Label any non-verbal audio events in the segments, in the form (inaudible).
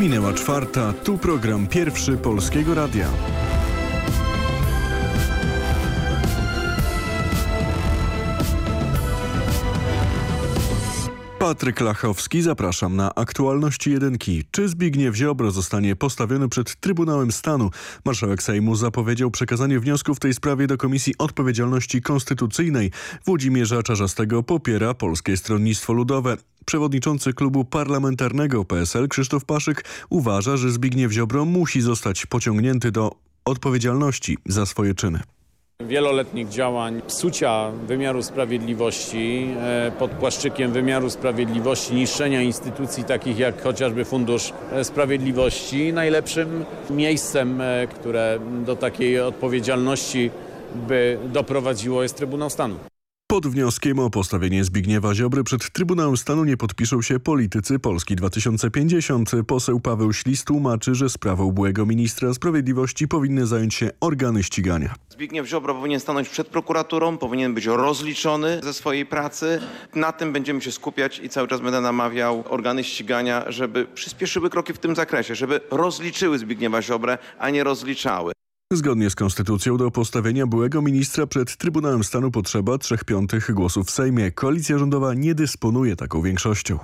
Minęła czwarta, tu program pierwszy Polskiego Radia. Patryk Lachowski, zapraszam na aktualności jedynki. Czy Zbigniew Ziobro zostanie postawiony przed Trybunałem Stanu? Marszałek Sejmu zapowiedział przekazanie wniosków w tej sprawie do Komisji Odpowiedzialności Konstytucyjnej. Włodzimierza Czarzastego popiera Polskie Stronnictwo Ludowe. Przewodniczący klubu parlamentarnego PSL Krzysztof Paszyk uważa, że Zbigniew Ziobro musi zostać pociągnięty do odpowiedzialności za swoje czyny wieloletnich działań psucia wymiaru sprawiedliwości e, pod płaszczykiem wymiaru sprawiedliwości, niszczenia instytucji takich jak chociażby Fundusz Sprawiedliwości. Najlepszym miejscem, e, które do takiej odpowiedzialności by doprowadziło jest Trybunał Stanu. Pod wnioskiem o postawienie Zbigniewa Ziobry przed Trybunałem Stanu nie podpiszą się politycy Polski 2050. Poseł Paweł Ślis tłumaczy, że sprawą byłego ministra sprawiedliwości powinny zająć się organy ścigania. Zbigniew Ziobro powinien stanąć przed prokuraturą, powinien być rozliczony ze swojej pracy. Na tym będziemy się skupiać i cały czas będę namawiał organy ścigania, żeby przyspieszyły kroki w tym zakresie, żeby rozliczyły Zbigniewa Ziobrę, a nie rozliczały. Zgodnie z konstytucją do postawienia byłego ministra przed Trybunałem Stanu potrzeba trzech piątych głosów w Sejmie. Koalicja rządowa nie dysponuje taką większością.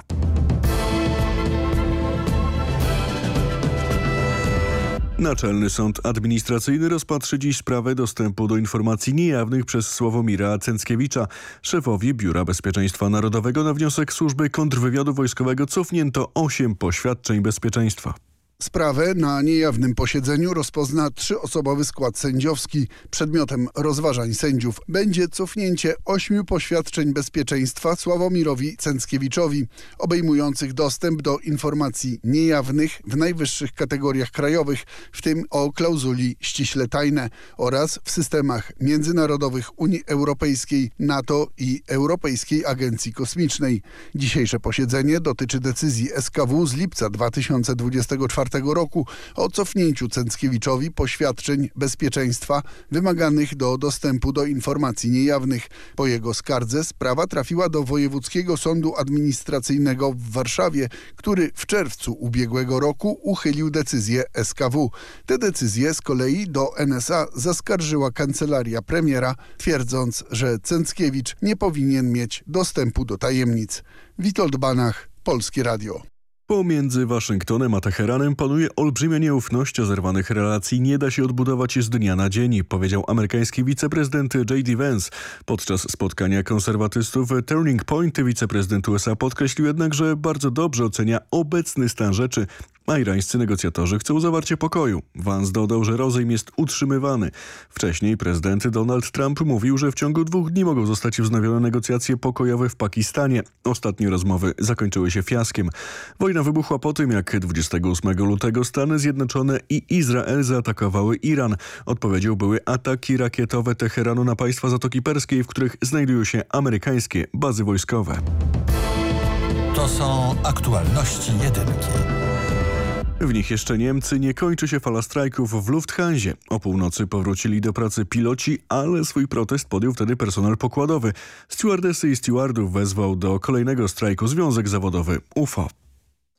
Naczelny Sąd Administracyjny rozpatrzy dziś sprawę dostępu do informacji niejawnych przez Sławomira Cęckiewicza. Szefowi Biura Bezpieczeństwa Narodowego na wniosek Służby Kontrwywiadu Wojskowego cofnięto osiem poświadczeń bezpieczeństwa. Sprawę na niejawnym posiedzeniu rozpozna trzyosobowy skład sędziowski. Przedmiotem rozważań sędziów będzie cofnięcie ośmiu poświadczeń bezpieczeństwa Sławomirowi Cęckiewiczowi, obejmujących dostęp do informacji niejawnych w najwyższych kategoriach krajowych, w tym o klauzuli ściśle tajne oraz w systemach międzynarodowych Unii Europejskiej, NATO i Europejskiej Agencji Kosmicznej. Dzisiejsze posiedzenie dotyczy decyzji SKW z lipca 2024 roku o cofnięciu Cęckiewiczowi poświadczeń bezpieczeństwa wymaganych do dostępu do informacji niejawnych. Po jego skardze sprawa trafiła do Wojewódzkiego Sądu Administracyjnego w Warszawie, który w czerwcu ubiegłego roku uchylił decyzję SKW. Te decyzje z kolei do NSA zaskarżyła kancelaria premiera, twierdząc, że Cęckiewicz nie powinien mieć dostępu do tajemnic. Witold Banach, Polskie Radio. Pomiędzy Waszyngtonem a Teheranem panuje olbrzymia nieufność, a zerwanych relacji nie da się odbudować z dnia na dzień, powiedział amerykański wiceprezydent J.D. Vance. Podczas spotkania konserwatystów Turning Point wiceprezydent USA podkreślił jednak, że bardzo dobrze ocenia obecny stan rzeczy a irańscy negocjatorzy chcą zawarcie pokoju. Vance dodał, że rozejm jest utrzymywany. Wcześniej prezydent Donald Trump mówił, że w ciągu dwóch dni mogą zostać wznowione negocjacje pokojowe w Pakistanie. Ostatnie rozmowy zakończyły się fiaskiem. Wojna wybuchła po tym, jak 28 lutego Stany Zjednoczone i Izrael zaatakowały Iran. Odpowiedzią były ataki rakietowe Teheranu na państwa Zatoki Perskiej, w których znajdują się amerykańskie bazy wojskowe. To są aktualności jedynki. W nich jeszcze Niemcy nie kończy się fala strajków w Lufthansie. O północy powrócili do pracy piloci, ale swój protest podjął wtedy personel pokładowy. Stewardesy i stewardów wezwał do kolejnego strajku Związek Zawodowy UFO.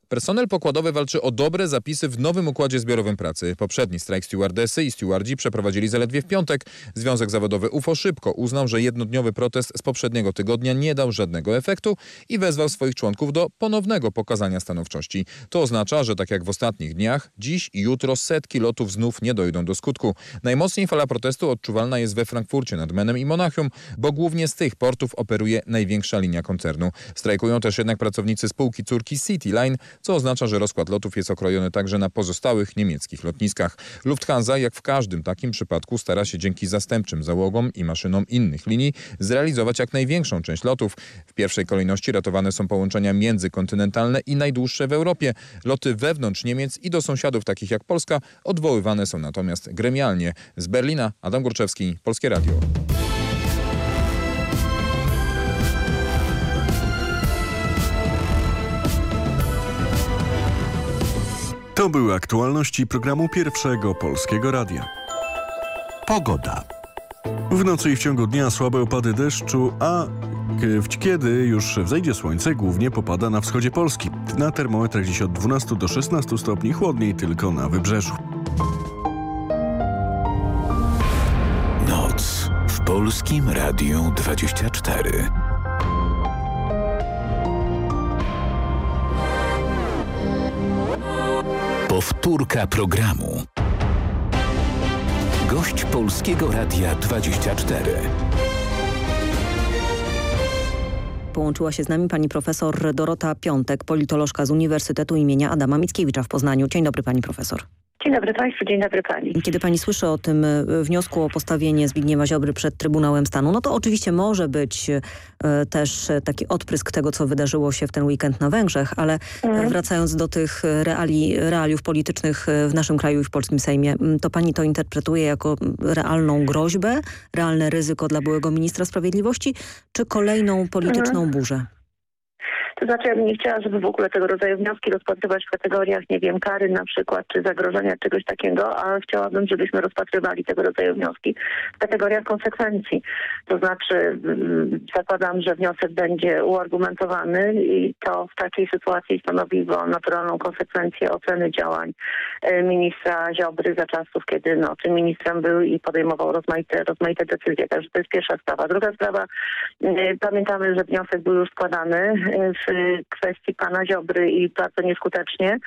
Personel pokładowy walczy o dobre zapisy w nowym układzie zbiorowym pracy. Poprzedni strajk stewardesy i stewardzi przeprowadzili zaledwie w piątek. Związek Zawodowy UFO szybko uznał, że jednodniowy protest z poprzedniego tygodnia nie dał żadnego efektu i wezwał swoich członków do ponownego pokazania stanowczości. To oznacza, że tak jak w ostatnich dniach, dziś i jutro setki lotów znów nie dojdą do skutku. Najmocniej fala protestu odczuwalna jest we Frankfurcie nad Menem i Monachium, bo głównie z tych portów operuje największa linia koncernu. Strajkują też jednak pracownicy spółki córki Cityline, co oznacza, że rozkład lotów jest okrojony także na pozostałych niemieckich lotniskach. Lufthansa, jak w każdym takim przypadku, stara się dzięki zastępczym załogom i maszynom innych linii zrealizować jak największą część lotów. W pierwszej kolejności ratowane są połączenia międzykontynentalne i najdłuższe w Europie. Loty wewnątrz Niemiec i do sąsiadów takich jak Polska odwoływane są natomiast gremialnie. Z Berlina Adam Górczewski, Polskie Radio. To były aktualności programu Pierwszego Polskiego Radia. Pogoda. W nocy i w ciągu dnia słabe opady deszczu, a Kiedy już wzejdzie słońce, głównie popada na wschodzie Polski. Na termometrach dziś od 12 do 16 stopni, chłodniej tylko na wybrzeżu. Noc w Polskim Radiu 24. Powtórka programu. Gość Polskiego Radia 24. Połączyła się z nami pani profesor Dorota Piątek, politolożka z Uniwersytetu imienia Adama Mickiewicza w Poznaniu. Dzień dobry pani profesor. Dzień dobry Państwu, dzień dobry Pani. Kiedy pani słyszy o tym e, wniosku o postawienie Zbigniewa Ziobry przed Trybunałem Stanu, no to oczywiście może być e, też taki odprysk tego, co wydarzyło się w ten weekend na Węgrzech, ale Mhm. wracając do tych reali, realiów politycznych e, w naszym kraju i w polskim Sejmie, to pani to interpretuje jako realną groźbę, realne ryzyko dla byłego ministra sprawiedliwości, czy kolejną polityczną Mhm. burzę? To znaczy ja bym nie chciała, żeby w ogóle tego rodzaju wnioski rozpatrywać w kategoriach, nie wiem, kary na przykład, czy zagrożenia, czegoś takiego, a chciałabym, żebyśmy rozpatrywali tego rodzaju wnioski w kategoriach konsekwencji. To znaczy mm, zakładam, że wniosek będzie uargumentowany i to w takiej sytuacji stanowi go naturalną konsekwencję oceny działań e, ministra Ziobry za czasów, kiedy no, tym ministrem był i podejmował rozmaite, rozmaite decyzje. Także to jest pierwsza sprawa. Druga sprawa, e, pamiętamy, że wniosek był już składany e, w kwestii pana Ziobry i bardzo nieskutecznie.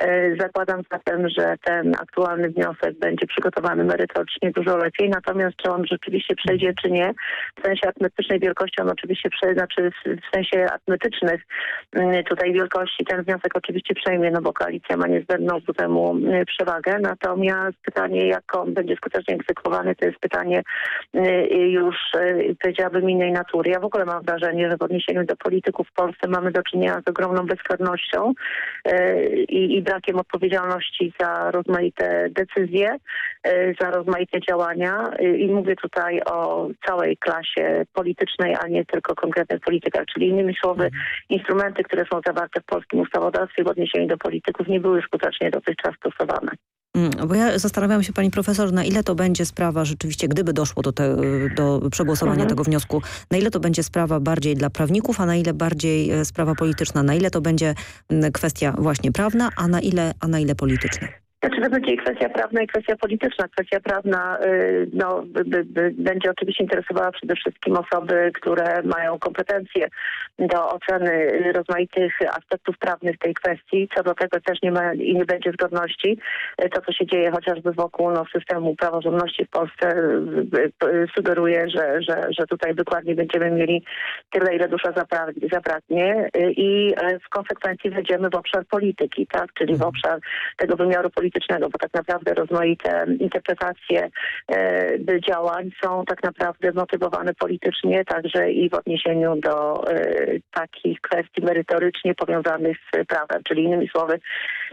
E, Zakładam zatem, że ten aktualny wniosek będzie przygotowany merytorycznie dużo lepiej. Natomiast czy on rzeczywiście przejdzie, czy nie, w sensie arytmetycznej wielkości on oczywiście przejdzie, znaczy w- sensie arytmetycznych mm, tutaj wielkości ten wniosek oczywiście przejmie, no bo koalicja ma niezbędną ku temu mm, przewagę. Natomiast pytanie, jak on będzie skutecznie egzekwowany, to jest pytanie y, już y, powiedziałabym innej natury. Ja w ogóle mam wrażenie, że w odniesieniu do polityków w Polsce mamy do czynienia z ogromną bezkarnością y, i, i brakiem odpowiedzialności za rozmaite decyzje, y, za rozmaite działania Y, i mówię tutaj o całej klasie politycznej, a nie tylko konkretnych politykach, czyli innymi słowy instrumenty, które są zawarte w polskim ustawodawstwie w odniesieniu do polityków nie były skutecznie dotychczas stosowane. Mm, Bo ja zastanawiam się, pani profesor, na ile to będzie sprawa rzeczywiście, gdyby doszło do, te, do przegłosowania Mhm. tego wniosku, na ile to będzie sprawa bardziej dla prawników, a na ile bardziej e, sprawa polityczna, na ile to będzie mm, kwestia właśnie prawna, a na ile, a na ile polityczna. Znaczy to będzie i kwestia prawna i kwestia polityczna. Kwestia prawna y, no, by, by, będzie oczywiście interesowała przede wszystkim osoby, które mają kompetencje do oceny rozmaitych aspektów prawnych tej kwestii. Co do tego też nie ma i nie będzie zgodności. Y, To, co się dzieje chociażby wokół no, systemu praworządności w Polsce y, sugeruje, że, że, że tutaj dokładnie będziemy mieli tyle, ile dusza zapra- zapragnie i w konsekwencji wejdziemy w obszar polityki, tak? czyli w obszar tego wymiaru politycznego, bo tak naprawdę rozmaite interpretacje e, działań są tak naprawdę motywowane politycznie, także i w odniesieniu do e, takich kwestii merytorycznie powiązanych z prawem, czyli innymi słowy,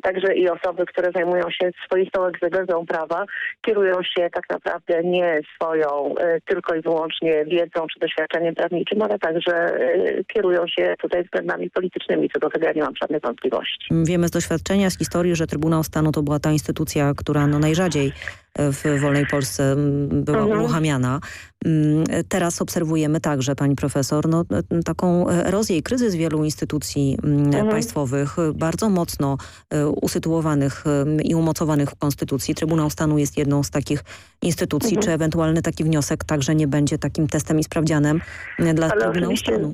także i osoby, które zajmują się swoistą egzegezą prawa, kierują się tak naprawdę nie swoją e, tylko i wyłącznie wiedzą czy doświadczeniem prawniczym, ale także e, kierują się tutaj względami politycznymi, co do tego ja nie mam żadnych wątpliwości. Wiemy z doświadczenia, z historii, że Trybunał Stanu to była ta instytucja, która no najrzadziej w wolnej Polsce była Mhm. uruchamiana. Mm, Teraz obserwujemy także, pani profesor, no, taką erozję i kryzys wielu instytucji Mhm. państwowych, e, bardzo mocno e, usytuowanych i umocowanych w Konstytucji. Trybunał Stanu jest jedną z takich instytucji. Mhm. Czy ewentualny taki wniosek także nie będzie takim testem i sprawdzianem e, dla Ale Trybunału Stanu?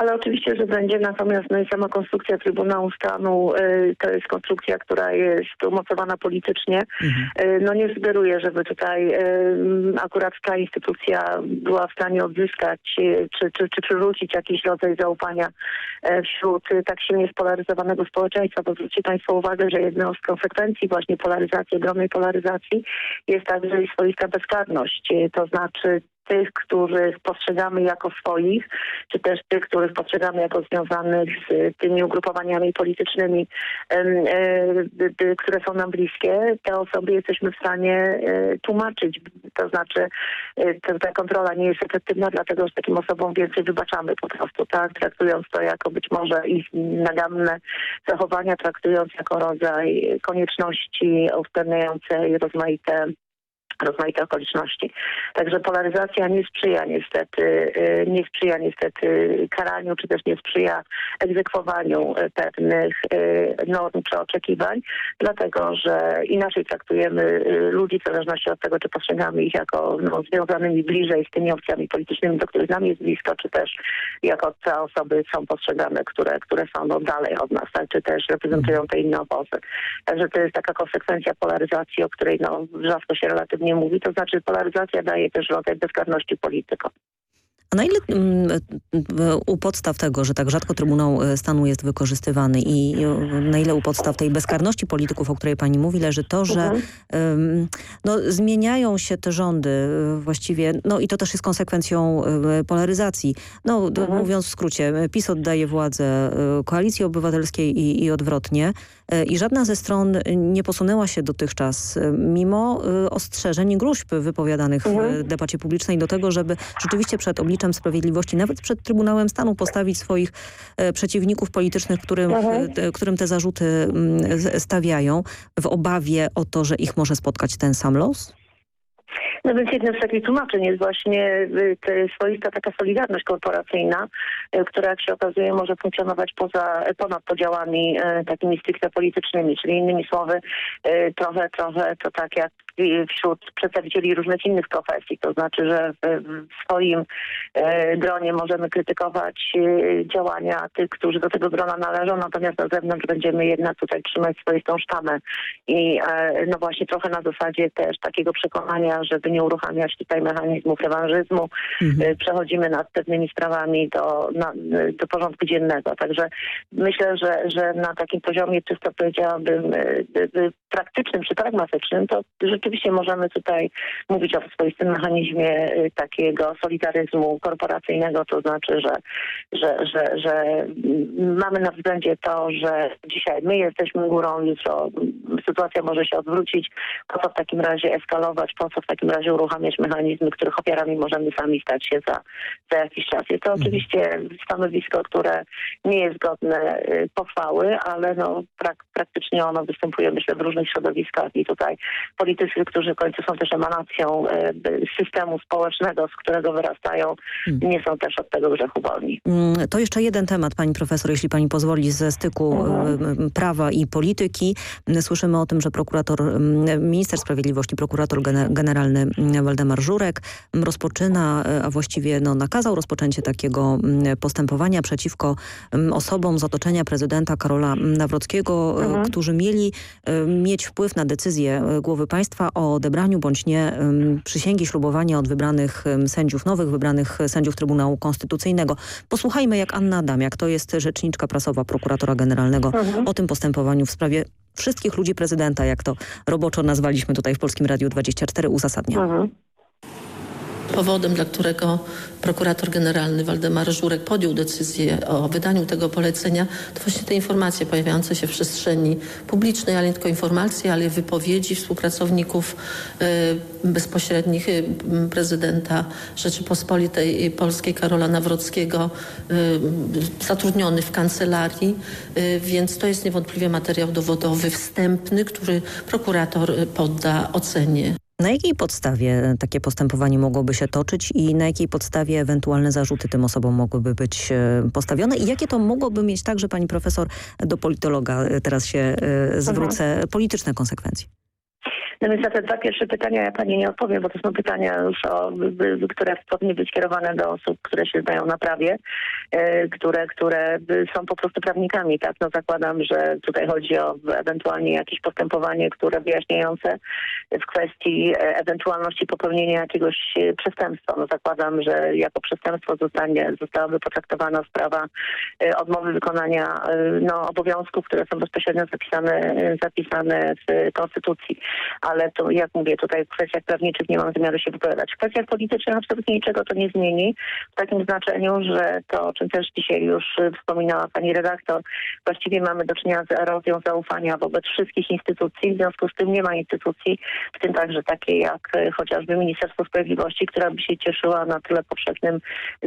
Ale oczywiście, że będzie, natomiast no i sama konstrukcja Trybunału Stanu y, to jest konstrukcja, która jest umocowana politycznie. Mhm. Y, no nie sugeruje, żeby tutaj y, akurat ta instytucja była w stanie odzyskać czy, czy, czy przywrócić jakiś rodzaj zaufania wśród tak silnie spolaryzowanego społeczeństwa. Bo zwróćcie Państwo uwagę, że jedną z konsekwencji właśnie polaryzacji, ogromnej polaryzacji jest także i swoista bezkarność. To znaczy tych, których postrzegamy jako swoich, czy też tych, których postrzegamy jako związanych z tymi ugrupowaniami politycznymi, e, które są nam bliskie, te osoby jesteśmy w stanie e, tłumaczyć. To znaczy e, ta, ta kontrola nie jest efektywna, dlatego że takim osobom więcej wybaczamy po prostu, tak? Traktując to jako być może ich naganne zachowania, traktując jako rodzaj konieczności uwzględniającej rozmaite rozmaite okoliczności. Także polaryzacja nie sprzyja niestety, y, nie sprzyja niestety karaniu, czy też nie sprzyja egzekwowaniu y, pewnych y, norm czy oczekiwań, dlatego że inaczej traktujemy ludzi w zależności od tego, czy postrzegamy ich jako no, związanymi bliżej z tymi opcjami politycznymi, do których nam jest blisko, czy też jako te osoby są postrzegane, które, które są no, dalej od nas, tak, czy też reprezentują te inne obozy. Także to jest taka konsekwencja polaryzacji, o której no, rzadko się relatywnie mówi, to znaczy polaryzacja daje też rodzaj bezkarności politykom. A na ile mm, u podstaw tego, że tak rzadko Trybunał e, Stanu jest wykorzystywany i na ile u podstaw tej bezkarności polityków, o której pani mówi, leży to, że mhm. no, zmieniają się te rządy e, właściwie, no i to też jest konsekwencją e, polaryzacji. No, mhm. mówiąc w skrócie, PiS oddaje władzę Koalicji Obywatelskiej i, i odwrotnie i żadna ze stron nie posunęła się dotychczas, mimo ostrzeżeń i gruźb wypowiadanych mhm. w debacie publicznej do tego, żeby rzeczywiście przed obliczem sprawiedliwości, nawet przed Trybunałem Stanu postawić swoich e, przeciwników politycznych, którym, mhm. e, którym te zarzuty mm, stawiają w obawie o to, że ich może spotkać ten sam los? No więc jednym z takich tłumaczeń jest właśnie y, swoista taka solidarność korporacyjna, y, która jak się okazuje może funkcjonować poza, ponad podziałami y, takimi stricte politycznymi, czyli innymi słowy trochę, trochę to tak jak wśród przedstawicieli różnych innych profesji, to znaczy, że w, swoim gronie możemy krytykować działania tych, którzy do tego grona należą, natomiast na zewnątrz będziemy jednak tutaj trzymać swoistą sztamę i no właśnie trochę na zasadzie też takiego przekonania, żeby nie uruchamiać tutaj mechanizmów rewanżyzmu. Mhm. Przechodzimy nad pewnymi sprawami do, na, do porządku dziennego. Także myślę, że, że na takim poziomie czysto powiedziałabym praktycznym czy pragmatycznym, to rzeczywiście możemy tutaj mówić o swoistym mechanizmie takiego solidaryzmu korporacyjnego, to znaczy, że, że, że, że mamy na względzie to, że dzisiaj my jesteśmy górą, jutro sytuacja może się odwrócić, po co w takim razie eskalować, po co w takim razie razie uruchamiać mechanizmy, których ofiarami możemy sami stać się za, za jakiś czas. Jest to mhm. oczywiście stanowisko, które nie jest godne y, pochwały, ale no, prak praktycznie ono występuje myślę w różnych środowiskach i tutaj politycy, którzy w końcu są też emanacją y, systemu społecznego, z którego wyrastają, mhm. nie są też od tego grzechu wolni. Mm, to jeszcze jeden temat, pani profesor, jeśli pani pozwoli, ze styku mhm. prawa i polityki. Słyszymy o tym, że prokurator, minister sprawiedliwości, prokurator generalny Waldemar Żurek rozpoczyna, a właściwie no, nakazał rozpoczęcie takiego postępowania przeciwko osobom z otoczenia prezydenta Karola Nawrockiego, mhm. którzy mieli mieć wpływ na decyzję głowy państwa o odebraniu bądź nie przysięgi ślubowania od wybranych sędziów, nowych wybranych sędziów Trybunału Konstytucyjnego. Posłuchajmy jak Anna Adamiak, to jest rzeczniczka prasowa prokuratora generalnego, mhm. o tym postępowaniu w sprawie wszystkich ludzi prezydenta, jak to roboczo nazwaliśmy tutaj w Polskim Radiu 24, uzasadnia. Mhm. Powodem, dla którego prokurator generalny Waldemar Żurek podjął decyzję o wydaniu tego polecenia, to właśnie te informacje pojawiające się w przestrzeni publicznej, ale nie tylko informacje, ale wypowiedzi współpracowników y, bezpośrednich y, prezydenta Rzeczypospolitej Polskiej Karola Nawrockiego, y, zatrudniony w kancelarii, więc to jest niewątpliwie materiał dowodowy wstępny, który prokurator podda ocenie. Na jakiej podstawie takie postępowanie mogłoby się toczyć i na jakiej podstawie ewentualne zarzuty tym osobom mogłyby być e, postawione i jakie to mogłoby mieć także pani profesor do politologa, e, teraz się e, zwrócę, polityczne konsekwencje? No więc na te dwa pierwsze pytania ja Pani nie odpowiem, bo to są pytania już, o, które powinny być kierowane do osób, które się znają na prawie, e, które, które są po prostu prawnikami. Tak, no zakładam, że tutaj chodzi o ewentualnie jakieś postępowanie, które wyjaśniające w kwestii e, ewentualności popełnienia jakiegoś e, przestępstwa. No zakładam, że jako przestępstwo zostanie, zostałaby potraktowana sprawa odmowy wykonania no, obowiązków, które są bezpośrednio zapisane, zapisane w Konstytucji ale to jak mówię, tutaj w kwestiach prawniczych nie mam zamiaru się wypowiadać. W kwestiach politycznych absolutnie niczego to nie zmieni, w takim znaczeniu, że to, o czym też dzisiaj już wspominała pani redaktor, właściwie mamy do czynienia z erozją zaufania wobec wszystkich instytucji, w związku z tym nie ma instytucji, w tym także takiej jak chociażby Ministerstwo Sprawiedliwości, która by się cieszyła na tyle powszechnym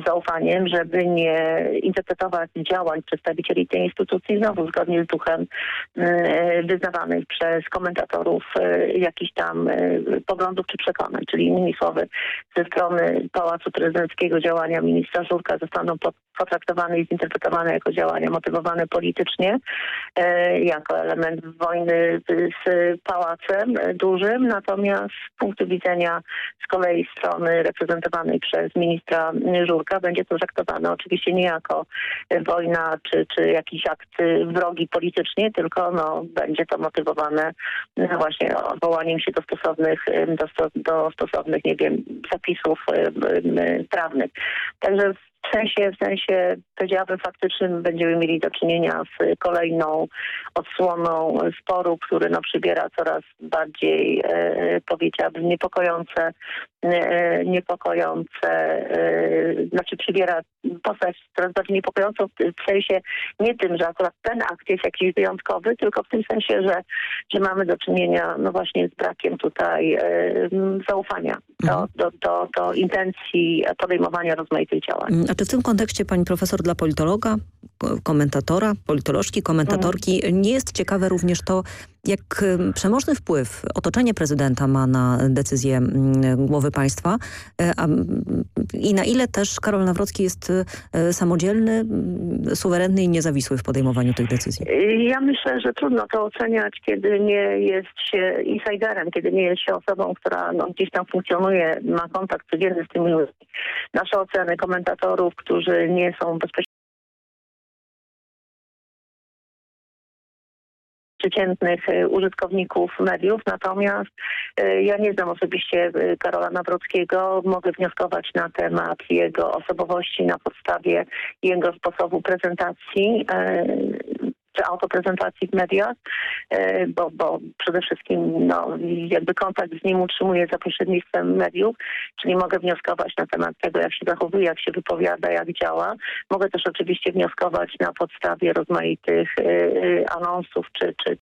zaufaniem, żeby nie interpretować działań przedstawicieli tej instytucji znowu zgodnie z duchem yy, wyznawanych przez komentatorów, yy, jak jakichś tam e, poglądów czy przekonań. Czyli innymi słowy, ze strony Pałacu Prezydenckiego działania ministra Żurka zostaną pot- potraktowane i zinterpretowane jako działania motywowane politycznie, e, jako element wojny z, Pałacem Dużym, natomiast z punktu widzenia z kolei strony reprezentowanej przez ministra Żurka będzie to traktowane oczywiście nie jako wojna czy, czy jakiś akt wrogi politycznie, tylko no, będzie to motywowane właśnie odwołaniem się do stosownych, do, do stosownych, nie wiem, zapisów prawnych. Także w sensie, w sensie powiedziałabym faktycznym będziemy mieli do czynienia z kolejną odsłoną sporu, który no, przybiera coraz bardziej, e, powiedziałabym, niepokojące, e, niepokojące, e, znaczy przybiera postać coraz bardziej niepokojącą w, sensie nie tym, że akurat ten akt jest jakiś wyjątkowy, tylko w tym sensie, że, że mamy do czynienia no właśnie z brakiem tutaj e, zaufania do, do, do, do intencji podejmowania rozmaitych działań. A czy w tym kontekście pani profesor dla politologa, komentatora, politolożki, komentatorki, nie jest ciekawe również to, jak em, przemożny wpływ otoczenie prezydenta ma na decyzje mm, głowy państwa e, a, i na ile też Karol Nawrocki jest e, samodzielny, suwerenny i niezawisły w podejmowaniu tych decyzji. Ja myślę, że trudno to oceniać, kiedy nie jest się insiderem, kiedy nie jest się osobą, która no, gdzieś tam funkcjonuje, ma kontakt codzienny z tymi ludźmi. Nasze oceny komentatorów, którzy nie są bezpośrednio przeciętnych e, użytkowników mediów, natomiast e, ja nie znam osobiście e, Karola Nawrockiego. Mogę wnioskować na temat jego osobowości na podstawie jego sposobu prezentacji autoprezentacji w mediach, e, bo, bo przede wszystkim no, jakby kontakt z nim utrzymuję za pośrednictwem mediów, czyli mogę wnioskować na temat tego, jak się zachowuje, jak się wypowiada, jak działa. Mogę też oczywiście wnioskować na podstawie rozmaitych e, e, anonsów czy, czy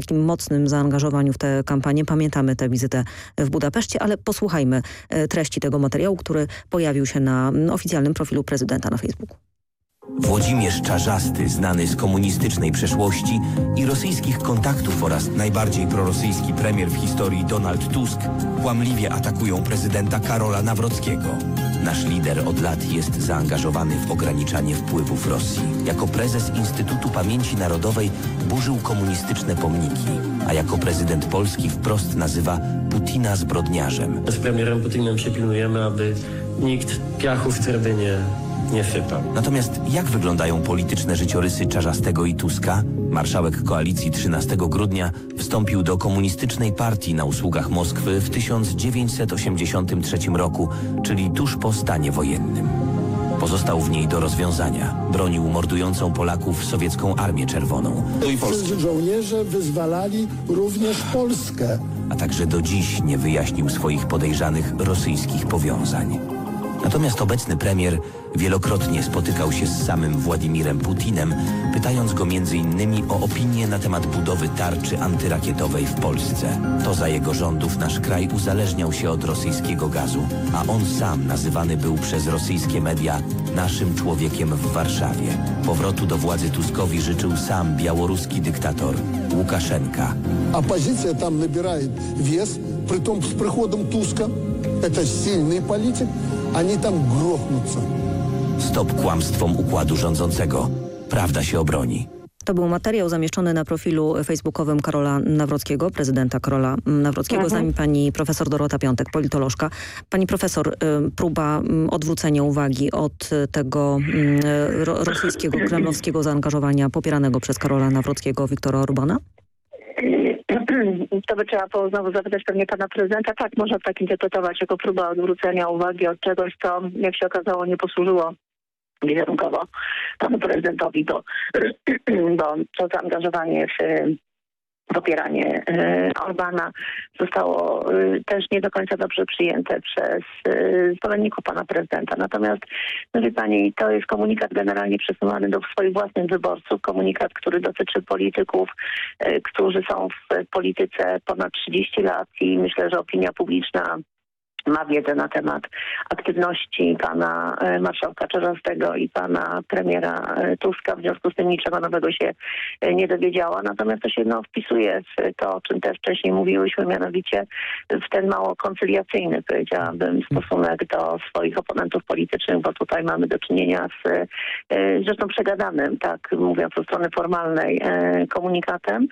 takim mocnym zaangażowaniu w tę kampanię. Pamiętamy tę wizytę w Budapeszcie, ale posłuchajmy e, treści tego materiału, który pojawił się na mm, oficjalnym profilu prezydenta na Facebooku. Włodzimierz Czarzasty, znany z komunistycznej przeszłości i rosyjskich kontaktów oraz najbardziej prorosyjski premier w historii Donald Tusk kłamliwie atakują prezydenta Karola Nawrockiego. Nasz lider od lat jest zaangażowany w ograniczanie wpływów Rosji. Jako prezes Instytutu Pamięci Narodowej burzył komunistyczne pomniki, a jako prezydent Polski wprost nazywa Putina zbrodniarzem. Z premierem Putinem się pilnujemy, aby nikt piachu w trybynie nie sypał. Natomiast jak wyglądają polityczne życiorysy Czarzastego i Tuska? Marszałek koalicji 13 grudnia wstąpił do komunistycznej partii na usługach Moskwy w 1983 roku, czyli tuż po stanie wojennym. Pozostał w niej do rozwiązania. Bronił mordującą Polaków sowiecką Armię Czerwoną. Wszyscy żołnierze wyzwalali również Polskę a także do dziś nie wyjaśnił swoich podejrzanych rosyjskich powiązań. Natomiast obecny premier wielokrotnie spotykał się z samym Władimirem Putinem, pytając go m.in. o opinię na temat budowy tarczy antyrakietowej w Polsce. To za jego rządów nasz kraj uzależniał się od rosyjskiego gazu, a on sam nazywany był przez rosyjskie media naszym człowiekiem w Warszawie. Powrotu do władzy Tuskowi życzył sam białoruski dyktator Łukaszenka. Оппозиция там набирает вес, притом с приходом Туска. Это сильный политик, они там грохнутся. Stop kłamstwom układu rządzącego. Prawda się obroni. To był materiał zamieszczony na profilu facebookowym Karola Nawrockiego, prezydenta Karola Nawrockiego. Mhm. Z nami pani profesor Dorota Piątek, politolożka. Pani profesor, y, próba y, odwrócenia uwagi od tego ro, rosyjskiego, kremlowskiego zaangażowania popieranego przez Karola Nawrockiego Wiktora Orbana? To by trzeba było znowu zapytać pewnie pana prezydenta. Tak, można tak interpretować jako próba odwrócenia uwagi od czegoś, co jak się okazało nie posłużyło wizerunkowo panu prezydentowi, bo, (clears throat) bo to zaangażowanie w popieranie y, Orbana zostało y, też nie do końca dobrze przyjęte przez y, zwolenników pana prezydenta. Natomiast, no wie pani, to jest komunikat generalnie przesyłany do swoich własnych wyborców, komunikat, który dotyczy polityków, którzy są w polityce ponad 30 lat i myślę, że opinia publiczna ma wiedzę na temat aktywności pana e, marszałka Czerzastego i pana premiera e, Tuska. W związku z tym niczego nowego się e, nie dowiedziała. Natomiast to się no, wpisuje w to, o czym też wcześniej mówiłyśmy, mianowicie w ten mało koncyliacyjny, powiedziałabym, stosunek do swoich oponentów politycznych, bo tutaj mamy do czynienia z zresztą przegadanym, tak mówiąc od strony formalnej, komunikatem,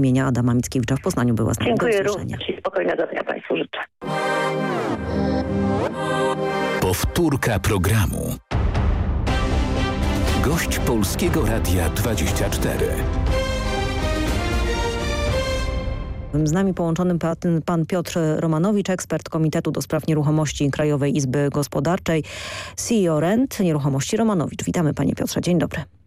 Imienia Adama Mickiewicza w Poznaniu była z nami. Do Dziękuję również i spokojnego dnia Państwu życzę. Powtórka programu. Gość Polskiego Radia 24. Z nami połączonym pan, pan Piotr Romanowicz, ekspert Komitetu do Spraw Nieruchomości Krajowej Izby Gospodarczej, CEO Rent Nieruchomości Romanowicz. Witamy panie Piotrze, dzień dobry.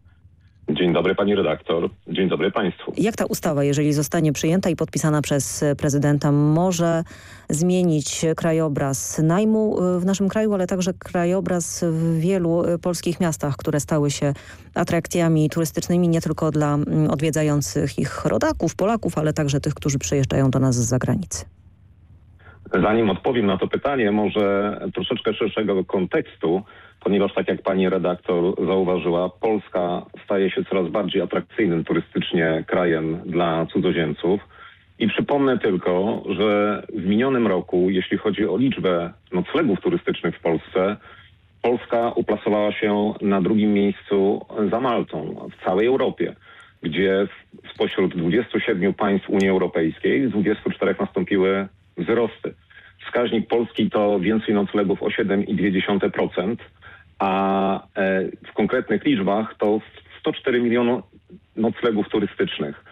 Dzień dobry pani redaktor, dzień dobry państwu. Jak ta ustawa, jeżeli zostanie przyjęta i podpisana przez prezydenta, może zmienić krajobraz najmu y, w naszym kraju, ale także krajobraz w wielu y, polskich miastach, które stały się atrakcjami turystycznymi nie tylko dla odwiedzających ich rodaków, Polaków, ale także tych, którzy przyjeżdżają do nas z zagranicy? Zanim odpowiem na to pytanie, może troszeczkę szerszego kontekstu, ponieważ tak jak pani redaktor zauważyła, Polska staje się coraz bardziej atrakcyjnym turystycznie krajem dla cudzoziemców. I przypomnę tylko, że w minionym roku, jeśli chodzi o liczbę noclegów turystycznych w Polsce, Polska uplasowała się na drugim miejscu za Maltą w całej Europie, gdzie spośród 27 państw Unii Europejskiej z 24 nastąpiły wzrosty. Wskaźnik Polski to więcej noclegów o 7,2%, a e, w konkretnych liczbach to 104 miliony noclegów turystycznych.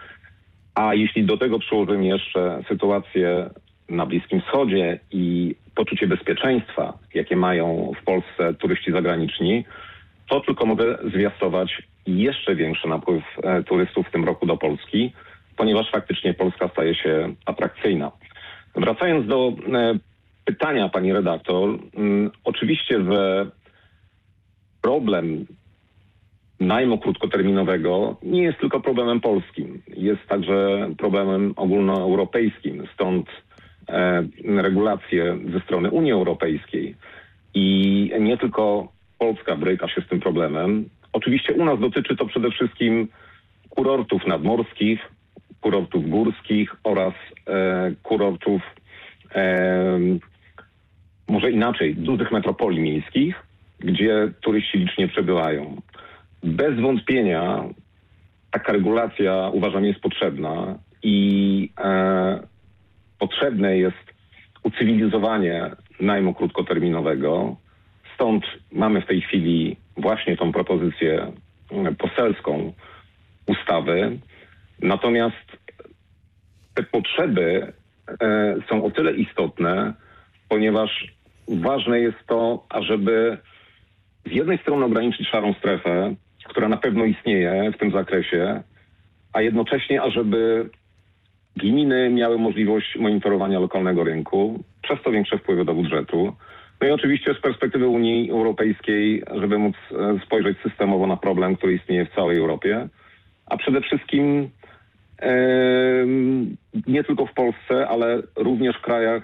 A jeśli do tego przyłożymy jeszcze sytuację na Bliskim Wschodzie i poczucie bezpieczeństwa, jakie mają w Polsce turyści zagraniczni, to tylko mogę zwiastować jeszcze większy napływ e, turystów w tym roku do Polski, ponieważ faktycznie Polska staje się atrakcyjna. Wracając do e, pytania pani redaktor, oczywiście, że problem najmu krótkoterminowego nie jest tylko problemem polskim. Jest także problemem ogólnoeuropejskim. Stąd e, regulacje ze strony Unii Europejskiej. I nie tylko Polska bryka się z tym problemem. Oczywiście u nas dotyczy to przede wszystkim kurortów nadmorskich, kurortów górskich oraz e, kurortów e, może inaczej, dużych metropolii miejskich, gdzie turyści licznie przebywają. Bez wątpienia taka regulacja uważam jest potrzebna i e, potrzebne jest ucywilizowanie najmu krótkoterminowego, Stąd mamy w tej chwili właśnie tą propozycję mm, poselską ustawy. Natomiast te potrzeby e, są o tyle istotne, ponieważ ważne jest to, ażeby z jednej strony ograniczyć szarą strefę, która na pewno istnieje w tym zakresie, a jednocześnie, ażeby gminy miały możliwość monitorowania lokalnego rynku, przez to większe wpływy do budżetu. No i oczywiście z perspektywy Unii Europejskiej, żeby móc e, spojrzeć systemowo na problem, który istnieje w całej Europie, a przede wszystkim nie tylko w Polsce, ale również w krajach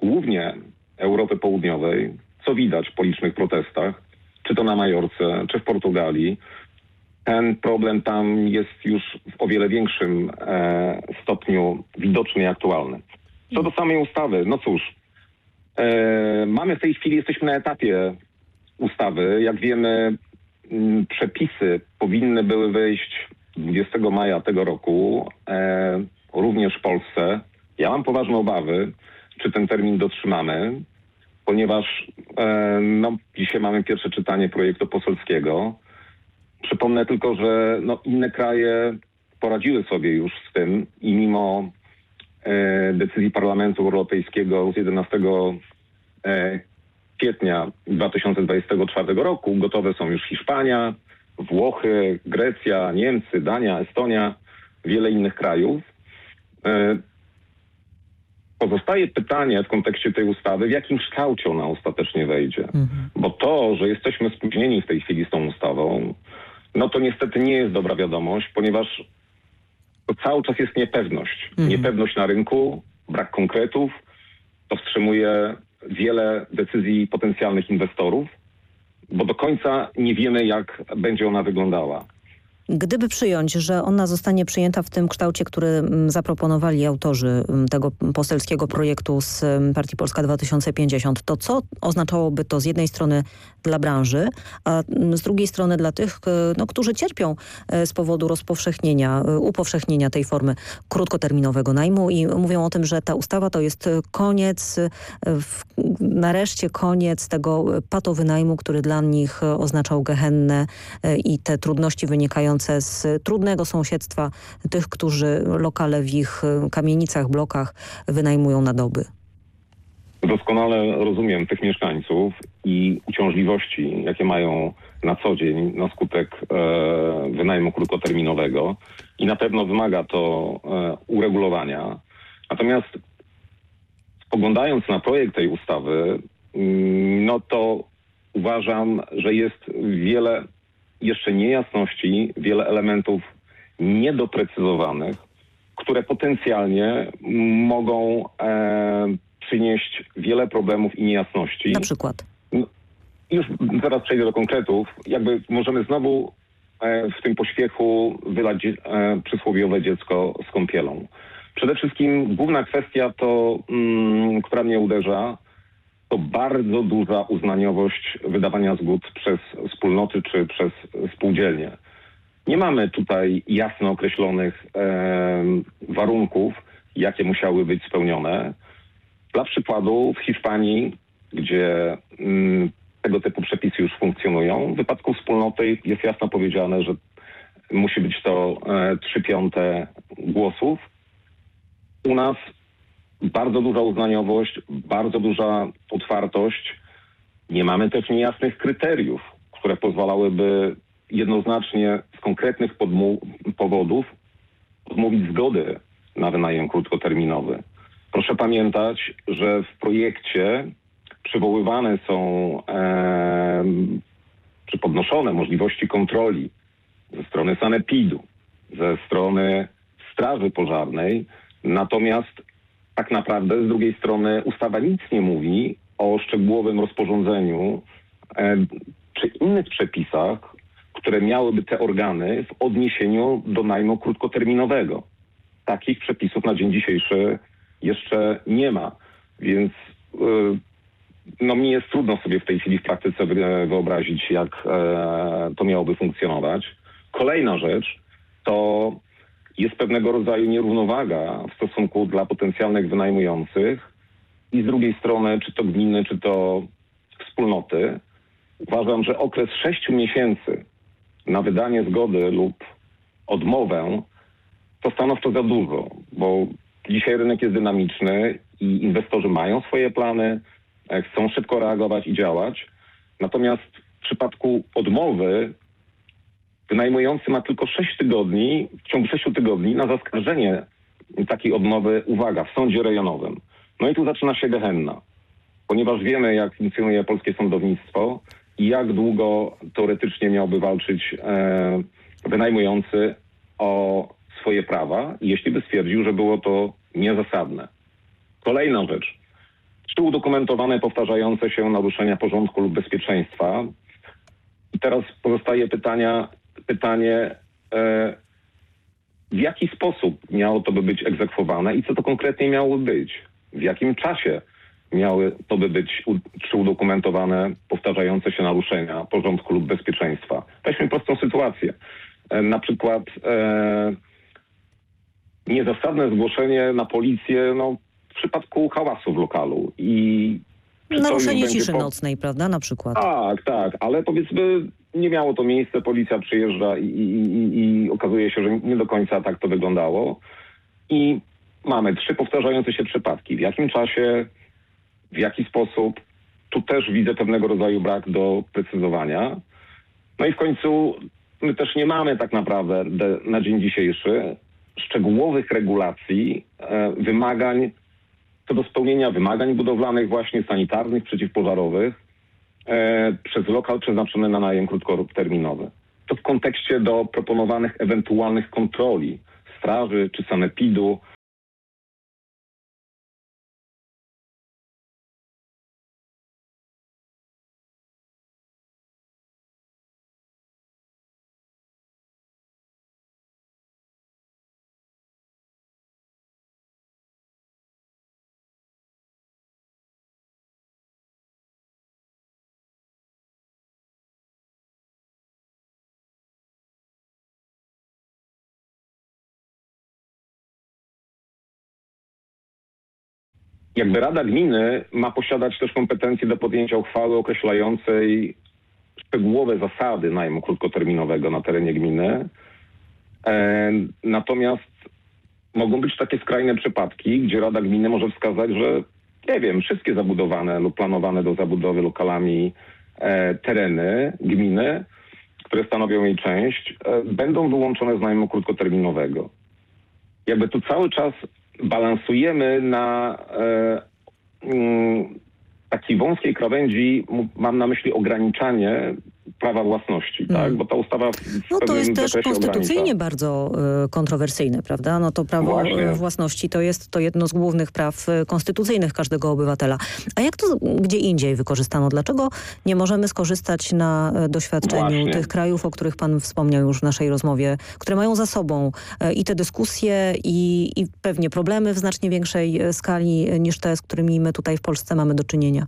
głównie Europy Południowej, co widać po licznych protestach, czy to na Majorce, czy w Portugalii. Ten problem tam jest już w o wiele większym e, stopniu widoczny i aktualny. Co do samej ustawy, no cóż, e, mamy w tej chwili, jesteśmy na etapie ustawy. Jak wiemy, m, przepisy powinny były wejść 20 maja tego roku, e, również w Polsce. Ja mam poważne obawy, czy ten termin dotrzymamy, ponieważ e, no, dzisiaj mamy pierwsze czytanie projektu poselskiego. Przypomnę tylko, że no, inne kraje poradziły sobie już z tym i mimo e, decyzji Parlamentu Europejskiego z 11 e, kwietnia 2024 roku gotowe są już Hiszpania, Włochy, Grecja, Niemcy, Dania, Estonia, wiele innych krajów. Pozostaje pytanie w kontekście tej ustawy, w jakim kształcie ona ostatecznie wejdzie. Bo to, że jesteśmy spóźnieni w tej chwili z tą ustawą, no to niestety nie jest dobra wiadomość, ponieważ to cały czas jest niepewność. Niepewność na rynku, brak konkretów, to wstrzymuje wiele decyzji potencjalnych inwestorów, bo do końca nie wiemy, jak będzie ona wyglądała. Gdyby przyjąć, że ona zostanie przyjęta w tym kształcie, który mm, zaproponowali autorzy mm, tego poselskiego projektu z mm, Partii Polska 2050, to co oznaczałoby to z jednej strony dla branży, a z drugiej strony dla tych, no, którzy cierpią e, z powodu rozpowszechnienia, e, upowszechnienia tej formy krótkoterminowego najmu i mówią o tym, że ta ustawa to jest koniec, e, nareszcie koniec tego patowynajmu, który dla nich oznaczał gehennę i te trudności wynikające z trudnego sąsiedztwa tych, którzy lokale w ich e, kamienicach, blokach wynajmują na doby. Doskonale rozumiem tych mieszkańców i uciążliwości, jakie mają na co dzień na skutek e, wynajmu krótkoterminowego i na pewno wymaga to e, uregulowania. Natomiast spoglądając na projekt tej ustawy, mm, no to uważam, że jest wiele jeszcze niejasności, wiele elementów niedoprecyzowanych, które potencjalnie mogą e, przynieść wiele problemów i niejasności. Na przykład? No, już zaraz przejdę do konkretów. Jakby możemy znowu e, w tym pośpiechu wylać e, przysłowiowe dziecko z kąpielą. Przede wszystkim główna kwestia to, mm, która mnie uderza, to bardzo duża uznaniowość wydawania zgód przez wspólnoty czy przez spółdzielnie. Nie mamy tutaj jasno określonych em, warunków, jakie musiały być spełnione. Dla przykładu w Hiszpanii, gdzie mm, tego typu przepisy już funkcjonują, w wypadku wspólnoty jest jasno powiedziane, że musi być to e, trzy piąte głosów. U nas bardzo duża uznaniowość, bardzo duża otwartość. Nie mamy też niejasnych kryteriów, które pozwalałyby jednoznacznie z konkretnych powodów odmówić zgody na wynajem krótkoterminowy. Proszę pamiętać, że w projekcie przywoływane są em, czy podnoszone możliwości kontroli ze strony sanepidu, ze strony Straży Pożarnej, natomiast tak naprawdę z drugiej strony ustawa nic nie mówi o szczegółowym rozporządzeniu e, czy innych przepisach, które miałyby te organy w odniesieniu do najmu krótkoterminowego. Takich przepisów na dzień dzisiejszy jeszcze nie ma, więc y, no mi jest trudno sobie w tej chwili w praktyce wy- wyobrazić, jak e, to miałoby funkcjonować. Kolejna rzecz to jest pewnego rodzaju nierównowaga w stosunku dla potencjalnych wynajmujących i z drugiej strony, czy to gminy, czy to wspólnoty, uważam, że okres sześciu miesięcy na wydanie zgody lub odmowę to stanowczo za dużo, bo dzisiaj rynek jest dynamiczny i inwestorzy mają swoje plany, e, chcą szybko reagować i działać. Natomiast w przypadku odmowy wynajmujący ma tylko 6 tygodni, w ciągu 6 tygodni na zaskarżenie takiej odmowy, uwaga, w sądzie rejonowym. No i tu zaczyna się gehenna, ponieważ wiemy, jak funkcjonuje polskie sądownictwo i jak długo teoretycznie miałby walczyć e, wynajmujący o swoje prawa, jeśli by stwierdził, że było to niezasadne. Kolejna rzecz. Trzy udokumentowane, powtarzające się naruszenia porządku lub bezpieczeństwa. I teraz pozostaje pytania, pytanie, e, w jaki sposób miało to by być egzekwowane i co to konkretnie miało być? W jakim czasie miały to by być trzy udokumentowane, powtarzające się naruszenia porządku lub bezpieczeństwa? Weźmy prostą sytuację. E, na przykład e, niezasadne zgłoszenie na policję no, w przypadku hałasu w lokalu i czy Naruszenie ciszy po- nocnej, prawda, na przykład. tak, tak, ale powiedzmy nie miało to miejsce, policja przyjeżdża i, i, i, i okazuje się, że nie do końca tak to wyglądało. I mamy trzy powtarzające się przypadki. W jakim czasie, w jaki sposób, tu też widzę pewnego rodzaju brak do precyzowania. No i w końcu my też nie mamy tak naprawdę na dzień dzisiejszy szczegółowych regulacji, e, wymagań co do spełnienia wymagań budowlanych właśnie sanitarnych, przeciwpożarowych przez lokal przeznaczony na najem krótkoterminowy. To w kontekście do proponowanych ewentualnych kontroli straży czy sanepidu, jakby Rada Gminy ma posiadać też kompetencje do podjęcia uchwały określającej szczegółowe zasady najmu krótkoterminowego na terenie gminy. E, natomiast mogą być takie skrajne przypadki, gdzie Rada Gminy może wskazać, że nie wiem, wszystkie zabudowane lub planowane do zabudowy lokalami e, tereny gminy, które stanowią jej część, e, będą wyłączone z najmu krótkoterminowego jakby tu cały czas balansujemy na e, mm, takiej wąskiej krawędzi, mam na myśli ograniczanie prawa własności, tak? Bo ta ustawa No to jest też konstytucyjnie ogranicza. bardzo y, kontrowersyjne, prawda? No to prawo Właśnie. y, własności to jest to jedno z głównych praw y, konstytucyjnych każdego obywatela. A jak to gdzie indziej wykorzystano? Dlaczego nie możemy skorzystać na doświadczeniu Właśnie. tych krajów, o których pan wspomniał już w naszej rozmowie, które mają za sobą i te dyskusje i, i pewnie problemy w znacznie większej skali niż te, z którymi my tutaj w Polsce mamy do czynienia?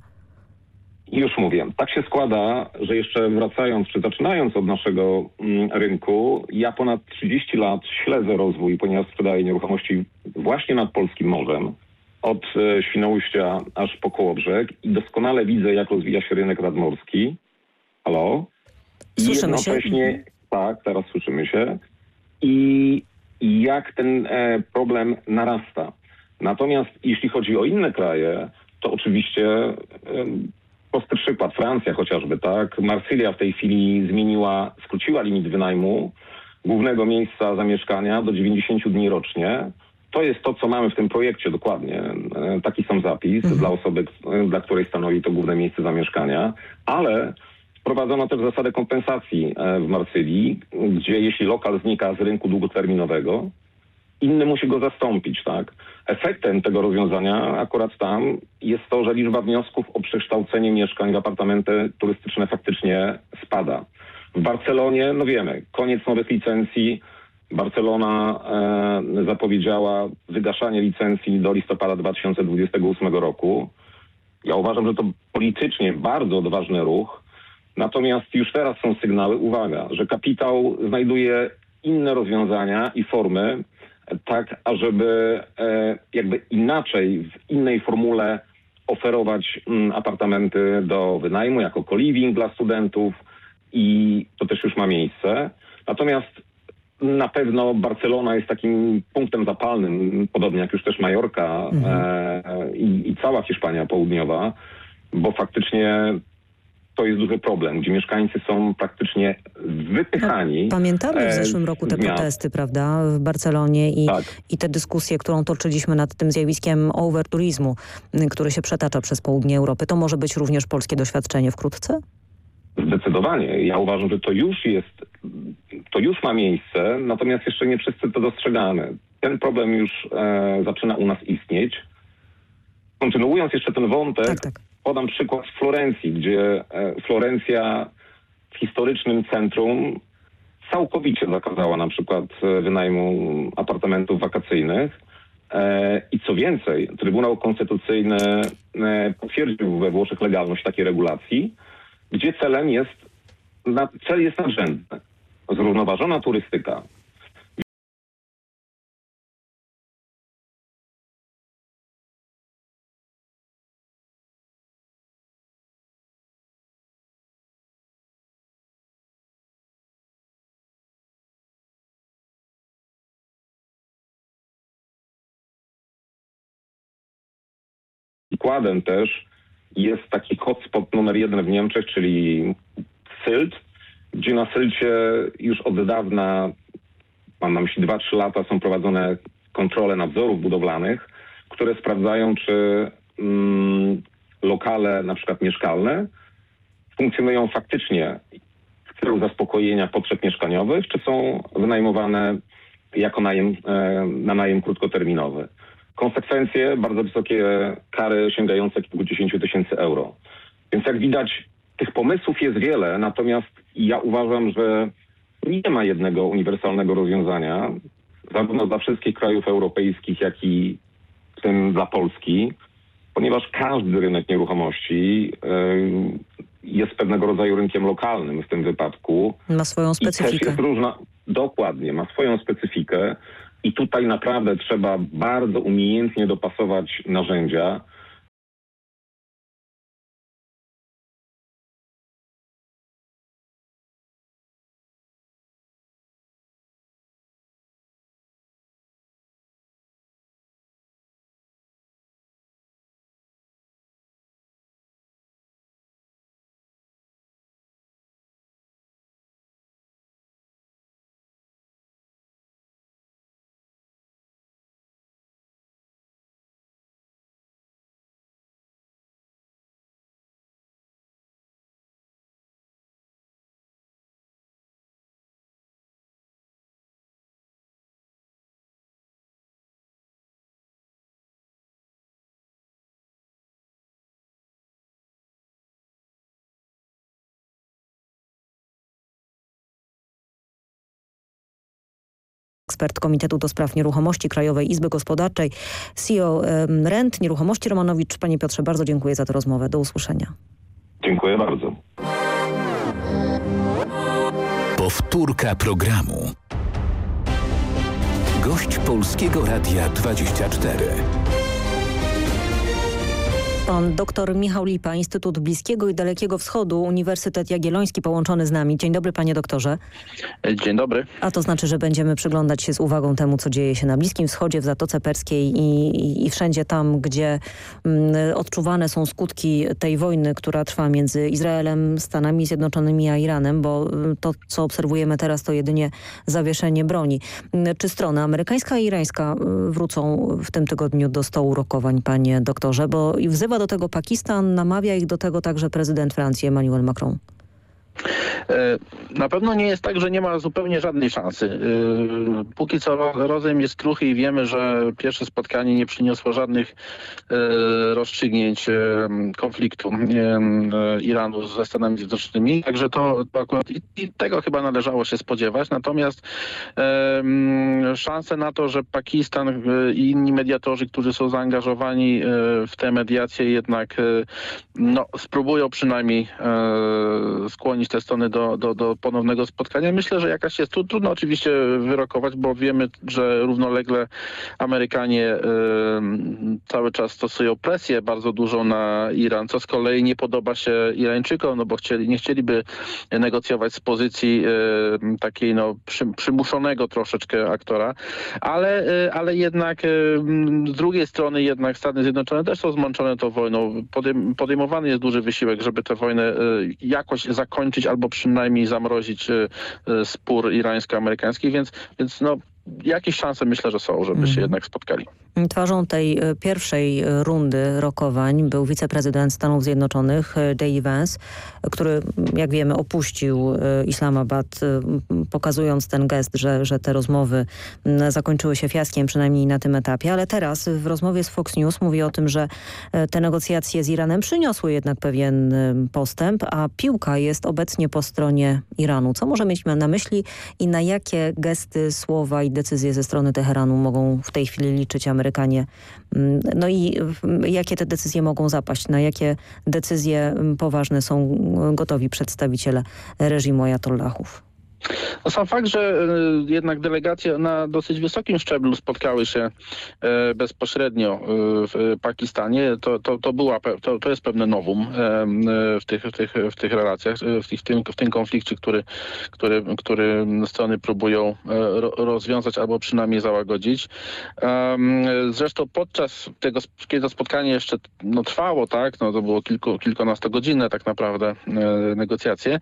Już mówię. Tak się składa, że jeszcze wracając, czy zaczynając od naszego mm, rynku, ja ponad 30 lat śledzę rozwój, ponieważ sprzedaję nieruchomości właśnie nad polskim morzem, od e, Świnoujścia aż po Kołobrzeg i doskonale widzę, jak rozwija się rynek nadmorski. Halo? Słyszymy się. jednocześnie, tak, teraz słyszymy się. I, jak ten e, problem narasta. Natomiast jeśli chodzi o inne kraje, to oczywiście prosty przykład, Francja chociażby, tak? Marsylia w tej chwili zmieniła, skróciła limit wynajmu głównego miejsca zamieszkania do 90 dni rocznie. To jest to, co mamy w tym projekcie dokładnie. E, Taki sam zapis dla osoby, e, dla której stanowi to główne miejsce zamieszkania, ale wprowadzono też zasadę kompensacji e, w Marsylii, gdzie jeśli lokal znika z rynku długoterminowego, inny musi go zastąpić, tak? Efektem tego rozwiązania akurat tam jest to, że liczba wniosków o przekształcenie mieszkań w apartamenty turystyczne faktycznie spada. W Barcelonie, no wiemy, koniec nowych licencji. Barcelona e, zapowiedziała wygaszanie licencji do listopada 2028 roku. Ja uważam, że to politycznie bardzo odważny ruch. Natomiast już teraz są sygnały, uwaga, że kapitał znajduje inne rozwiązania i formy, tak ażeby e, jakby inaczej, w innej formule oferować mm, apartamenty do wynajmu jako co-living dla studentów i to też już ma miejsce. Natomiast na pewno Barcelona jest takim punktem zapalnym, podobnie jak już też Majorka e, i, i cała Hiszpania Południowa, bo faktycznie to jest duży problem, gdzie mieszkańcy są praktycznie wypychani. Pamiętamy w e, zeszłym roku te protesty, prawda, w Barcelonie i, Tak. i te dyskusje, którą toczyliśmy nad tym zjawiskiem overturizmu, y, który się przetacza przez południe Europy. To może być również polskie doświadczenie wkrótce? Zdecydowanie. Ja uważam, że to już jest, to już ma miejsce, natomiast jeszcze nie wszyscy to dostrzegamy. Ten problem już e, zaczyna u nas istnieć. Kontynuując jeszcze ten wątek, podam przykład z Florencji, gdzie e, Florencja w historycznym centrum całkowicie zakazała na przykład e, wynajmu apartamentów wakacyjnych. E, I co więcej, Trybunał Konstytucyjny potwierdził we Włoszech legalność takiej regulacji, gdzie celem jest, cel jest nadrzędny. Zrównoważona turystyka. Przykładem też jest taki hotspot numer jeden w Niemczech, czyli Sylt, gdzie na Sylcie już od dawna, mam na myśli 2-3 lata, są prowadzone kontrole nadzorów budowlanych, które sprawdzają, czy mm, lokale, na przykład mieszkalne, funkcjonują faktycznie w celu zaspokojenia potrzeb mieszkaniowych, czy są wynajmowane jako najem, e, na najem krótkoterminowy. Konsekwencje, bardzo wysokie kary sięgające kilkudziesięciu tysięcy euro. Więc jak widać, tych pomysłów jest wiele, natomiast ja uważam, że nie ma jednego uniwersalnego rozwiązania, zarówno dla wszystkich krajów europejskich, jak i w tym dla Polski, ponieważ każdy rynek nieruchomości y, jest pewnego rodzaju rynkiem lokalnym w tym wypadku. Ma swoją I też specyfikę. jest różna, dokładnie, ma swoją specyfikę i tutaj naprawdę trzeba bardzo umiejętnie dopasować narzędzia. Ekspert Komitetu do Spraw Nieruchomości Krajowej Izby Gospodarczej, CEO Rent Nieruchomości Romanowicz. Panie Piotrze, bardzo dziękuję za tę rozmowę. Do usłyszenia. Dziękuję bardzo. Powtórka programu. Gość Polskiego Radia 24. Pan dr Michał Lipa, Instytut Bliskiego i Dalekiego Wschodu, Uniwersytet Jagielloński połączony z nami. Dzień dobry panie doktorze. Dzień dobry. A to znaczy, że będziemy przyglądać się z uwagą temu, co dzieje się na Bliskim Wschodzie, w Zatoce Perskiej i, i, i wszędzie tam, gdzie mm, odczuwane są skutki tej wojny, która trwa między Izraelem, Stanami Zjednoczonymi a Iranem, bo y, to, co obserwujemy teraz, to jedynie zawieszenie broni. Mm, Czy strony amerykańska i irańska wrócą w tym tygodniu do stołu rokowań, panie doktorze? Bo i do tego Pakistan, namawia ich do tego także prezydent Francji Emmanuel Macron. E, Na pewno nie jest tak, że nie ma zupełnie żadnej szansy. E, Póki co ro- rozejm jest kruchy i wiemy, że pierwsze spotkanie nie przyniosło żadnych e, rozstrzygnięć konfliktu Iranu ze Stanami Zjednoczonymi. Także to, to akurat i, tego chyba należało się spodziewać. Natomiast szanse na to, że Pakistan i inni mediatorzy, którzy są zaangażowani w te mediacje jednak no, spróbują przynajmniej skłonić te strony do, do, do ponownego spotkania. Myślę, że jakaś jest, tu trudno oczywiście wyrokować, bo wiemy, że równolegle Amerykanie y, cały czas stosują presję bardzo dużą na Iran, co z kolei nie podoba się Irańczykom, no bo chcieli, nie chcieliby negocjować z pozycji y, takiej no, przy, przymuszonego troszeczkę aktora, ale, y, ale jednak z drugiej strony jednak Stany Zjednoczone też są zmęczone tą wojną. Podejm podejmowany jest duży wysiłek, żeby tę wojnę y, jakoś zakończyć albo przynajmniej zamrozić y, y, spór irańsko-amerykański, więc, więc no, jakieś szanse myślę, że są, żeby się jednak spotkali. Twarzą tej e, pierwszej e, rundy rokowań był wiceprezydent Stanów Zjednoczonych e, J.D. Vance, który jak wiemy opuścił Islamabad pokazując ten gest, że, że te rozmowy zakończyły się fiaskiem przynajmniej na tym etapie, ale teraz w rozmowie z Fox News mówi o tym, że te negocjacje z Iranem przyniosły jednak pewien postęp, a piłka jest obecnie po stronie Iranu. Co może mieć na myśli i na jakie gesty, słowa i decyzje ze strony Teheranu mogą w tej chwili liczyć Amerykanie? Mm, no i jakie te decyzje mogą zapaść? Na jakie decyzje mm, poważne są gotowi przedstawiciele reżimu Ayatollahów? No sam fakt, że y, jednak delegacje na dosyć wysokim szczeblu spotkały się y, bezpośrednio y, w Pakistanie, to, to, to, była, to, to jest pewne nowum w tych, w tych, w tych relacjach, w, tych, w, tym, w tym konflikcie, który, który, który strony próbują rozwiązać albo przynajmniej załagodzić. Zresztą podczas tego, kiedy to spotkanie jeszcze no, trwało, tak, no, to było kilku, kilkunastogodzinne tak naprawdę negocjacje,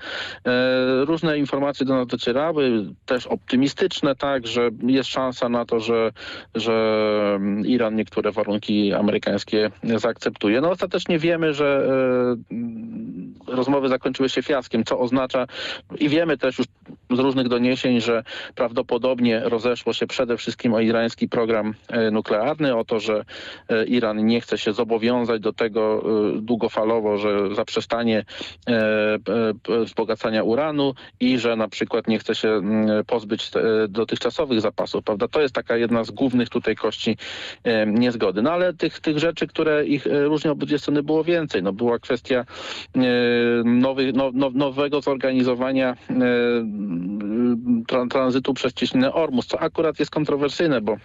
różne informacje do nas docierały, też optymistyczne, tak, że jest szansa na to, że, że Iran niektóre warunki amerykańskie zaakceptuje. No ostatecznie wiemy, że e, rozmowy zakończyły się fiaskiem, co oznacza i wiemy też już z różnych doniesień, że prawdopodobnie rozeszło się przede wszystkim o irański program e, nuklearny, o to, że e, Iran nie chce się zobowiązać do tego długofalowo, że zaprzestanie wzbogacania uranu i że na przykład nie chce się pozbyć dotychczasowych zapasów, prawda? To jest taka jedna z głównych tutaj kości niezgody. No ale tych, tych rzeczy, które ich e, różnią obydwie strony było więcej. No była kwestia nowy, no, no, nowego zorganizowania tranzytu przez cieśninę Ormus, co akurat jest kontrowersyjne, bo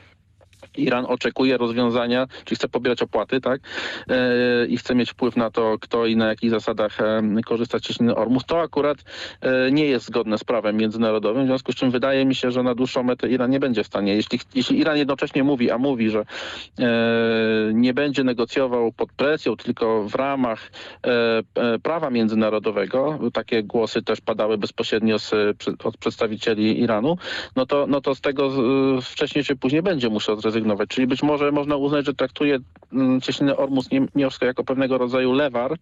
Iran oczekuje rozwiązania, czy chce pobierać opłaty, tak? E, I chce mieć wpływ na to, kto i na jakich zasadach e, korzysta z cieśniny Ormus. To akurat e, nie jest zgodne z prawem międzynarodowym, w związku z czym wydaje mi się, że na dłuższą metę Iran nie będzie w stanie. Jeśli, jeśli Iran jednocześnie mówi, a mówi, że nie będzie negocjował pod presją, tylko w ramach prawa międzynarodowego, takie głosy też padały bezpośrednio z, od przedstawicieli Iranu, no to, no to z tego wcześniej czy później będzie musiał zrezygnować. Czyli być może można uznać, że traktuje mm, cieśninę Ormus Niemiowska jako pewnego rodzaju lewar,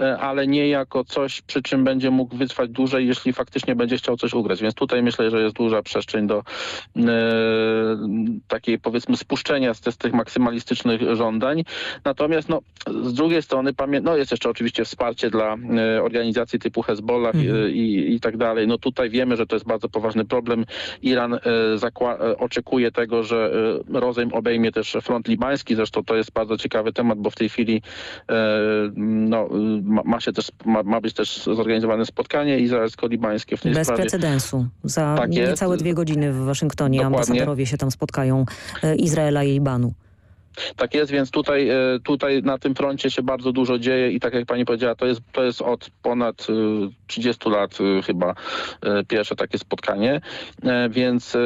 e, ale nie jako coś, przy czym będzie mógł wytrwać dłużej, jeśli faktycznie będzie chciał coś ugrać. Więc tutaj myślę, że jest duża przestrzeń do e, takiej powiedzmy spuszczenia z, z, tych maksymalistycznych żądań. Natomiast no, z drugiej strony no, jest jeszcze oczywiście wsparcie dla e, organizacji typu Hezbollah mhm. i, i, i, tak dalej. No tutaj wiemy, że to jest bardzo poważny problem. Iran e, oczekuje tego, że rozejm obejmie też front libański. Zresztą to jest bardzo ciekawy temat, bo w tej chwili e, no, ma, ma się też, ma, ma, być też zorganizowane spotkanie izraelsko-libańskie w tej Bez sprawie. precedensu. Za tak niecałe dwie godziny w Waszyngtonie Dokładnie. ambasadorowie się tam spotkają e, Izraela i Libanu. Tak jest, więc tutaj, e, tutaj na tym froncie się bardzo dużo dzieje i tak jak pani powiedziała, to jest, to jest od ponad 30 lat chyba pierwsze takie spotkanie, więc,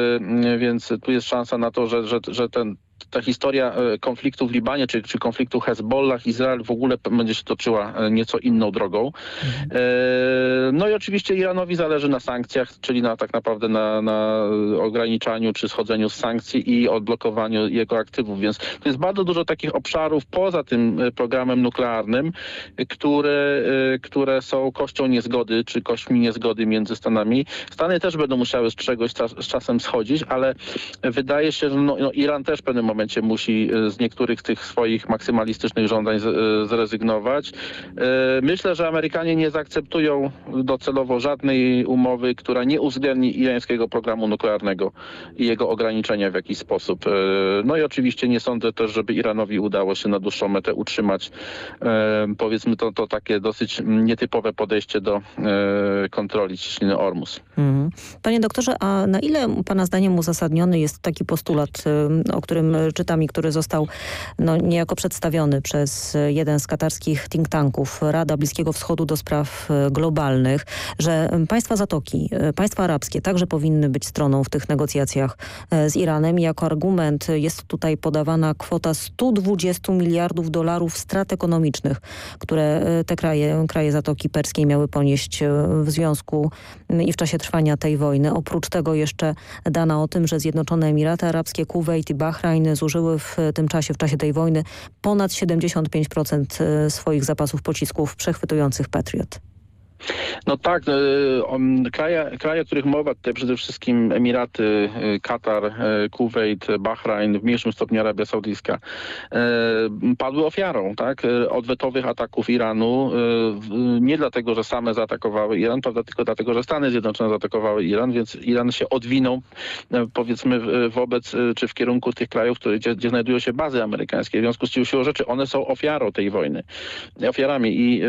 więc tu jest szansa na to, że, że, że ten ta historia e, konfliktu w Libanie, czy, czy konfliktu Hezbollah, Izrael w ogóle będzie się toczyła e, nieco inną drogą. Mhm. No i oczywiście Iranowi zależy na sankcjach, czyli na tak naprawdę na, na ograniczaniu czy schodzeniu z sankcji i odblokowaniu jego aktywów, więc to jest bardzo dużo takich obszarów poza tym programem nuklearnym, które, które są kością niezgody, czy kośćmi niezgody między Stanami. Stany też będą musiały z czegoś z czasem schodzić, ale wydaje się, że no, no Iran też pewnym pewnym momencie musi z niektórych tych swoich maksymalistycznych żądań zrezygnować. Myślę, że Amerykanie nie zaakceptują docelowo żadnej umowy, która nie uwzględni irańskiego programu nuklearnego i jego ograniczenia w jakiś sposób. No i oczywiście nie sądzę też, żeby Iranowi udało się na dłuższą metę utrzymać powiedzmy to, to takie dosyć nietypowe podejście do kontroli ciśniny Ormus. Mhm. Panie doktorze, a na ile pana zdaniem uzasadniony jest taki postulat, o którym czytam i który został no, niejako przedstawiony przez jeden z katarskich think tanków, Rada Bliskiego Wschodu do spraw globalnych, że państwa Zatoki, państwa arabskie także powinny być stroną w tych negocjacjach z Iranem jako argument jest tutaj podawana kwota 120 miliardów dolarów strat ekonomicznych, które te kraje, kraje Zatoki Perskiej miały ponieść w związku i w czasie trwania tej wojny. Oprócz tego jeszcze dana o tym, że Zjednoczone Emiraty Arabskie, Kuwait i Bahrajn zużyły w tym czasie, w czasie tej wojny ponad 75% swoich zapasów pocisków przechwytujących Patriot. No tak, e, kraje, kraje, o których mowa, tutaj przede wszystkim Emiraty, e, Katar, e, Kuwait, Bahrajn, w mniejszym stopniu Arabia Saudyjska, padły ofiarą tak, odwetowych ataków Iranu. Nie dlatego, że same zaatakowały Iran, prawda, tylko dlatego, że Stany Zjednoczone zaatakowały Iran, więc Iran się odwinął powiedzmy wobec, czy w kierunku tych krajów, które, gdzie, gdzie znajdują się bazy amerykańskie. W związku z tym siłą rzeczy one są ofiarą tej wojny, ofiarami i,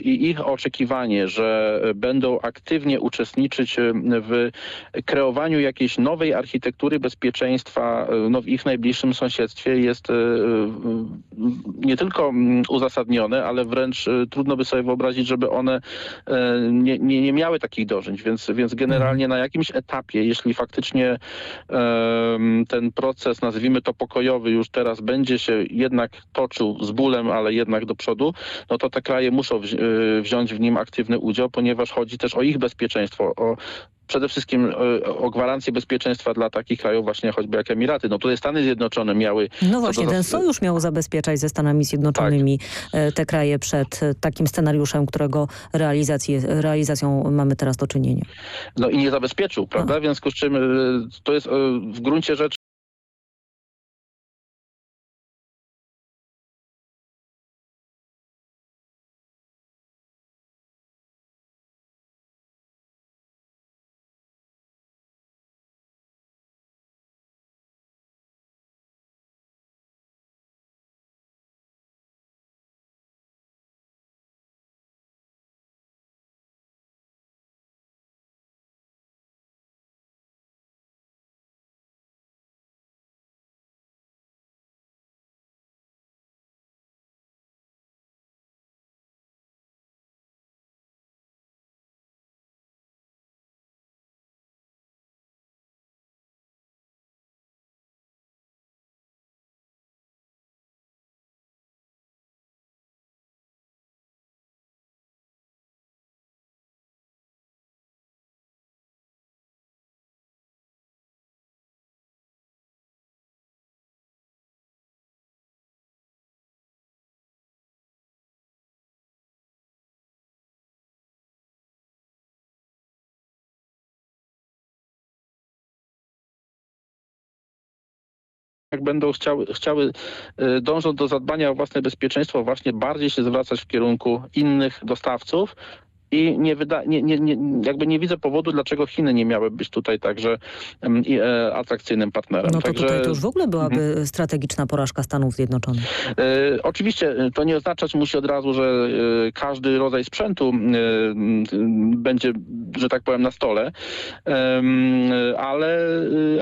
i ich oczekiwanie, że będą aktywnie uczestniczyć w kreowaniu jakiejś nowej architektury bezpieczeństwa no, w ich najbliższym sąsiedztwie jest e, nie tylko uzasadnione, ale wręcz e, trudno by sobie wyobrazić, żeby one e, nie, nie, nie miały takich dożyć, więc, więc generalnie na jakimś etapie, jeśli faktycznie ten proces, nazwijmy to pokojowy, już teraz będzie się jednak toczył z bólem, ale jednak do przodu, no to te kraje muszą wziąć w nim aktywny udział, ponieważ chodzi też o ich bezpieczeństwo, o przede wszystkim e, o gwarancję bezpieczeństwa dla takich krajów właśnie choćby jak Emiraty. No tutaj Stany Zjednoczone miały... No właśnie, ten sojusz miał zabezpieczać ze Stanami Zjednoczonymi tak. te kraje przed takim scenariuszem, którego realizacją mamy teraz do czynienia. No i nie zabezpieczył, prawda? W związku z czym e, to jest w gruncie rzeczy jak będą chciały, chciały y, dążąc do zadbania o własne bezpieczeństwo, właśnie bardziej się zwracać w kierunku innych dostawców, i nie, wyda, nie, nie, nie, jakby nie widzę powodu, dlaczego Chiny nie miały być tutaj także e, atrakcyjnym partnerem. No to także... tutaj to już w ogóle byłaby mhm. strategiczna porażka Stanów Zjednoczonych. E, oczywiście to nie oznaczać musi od razu, że e, każdy rodzaj sprzętu e, będzie, że tak powiem, na stole, ale,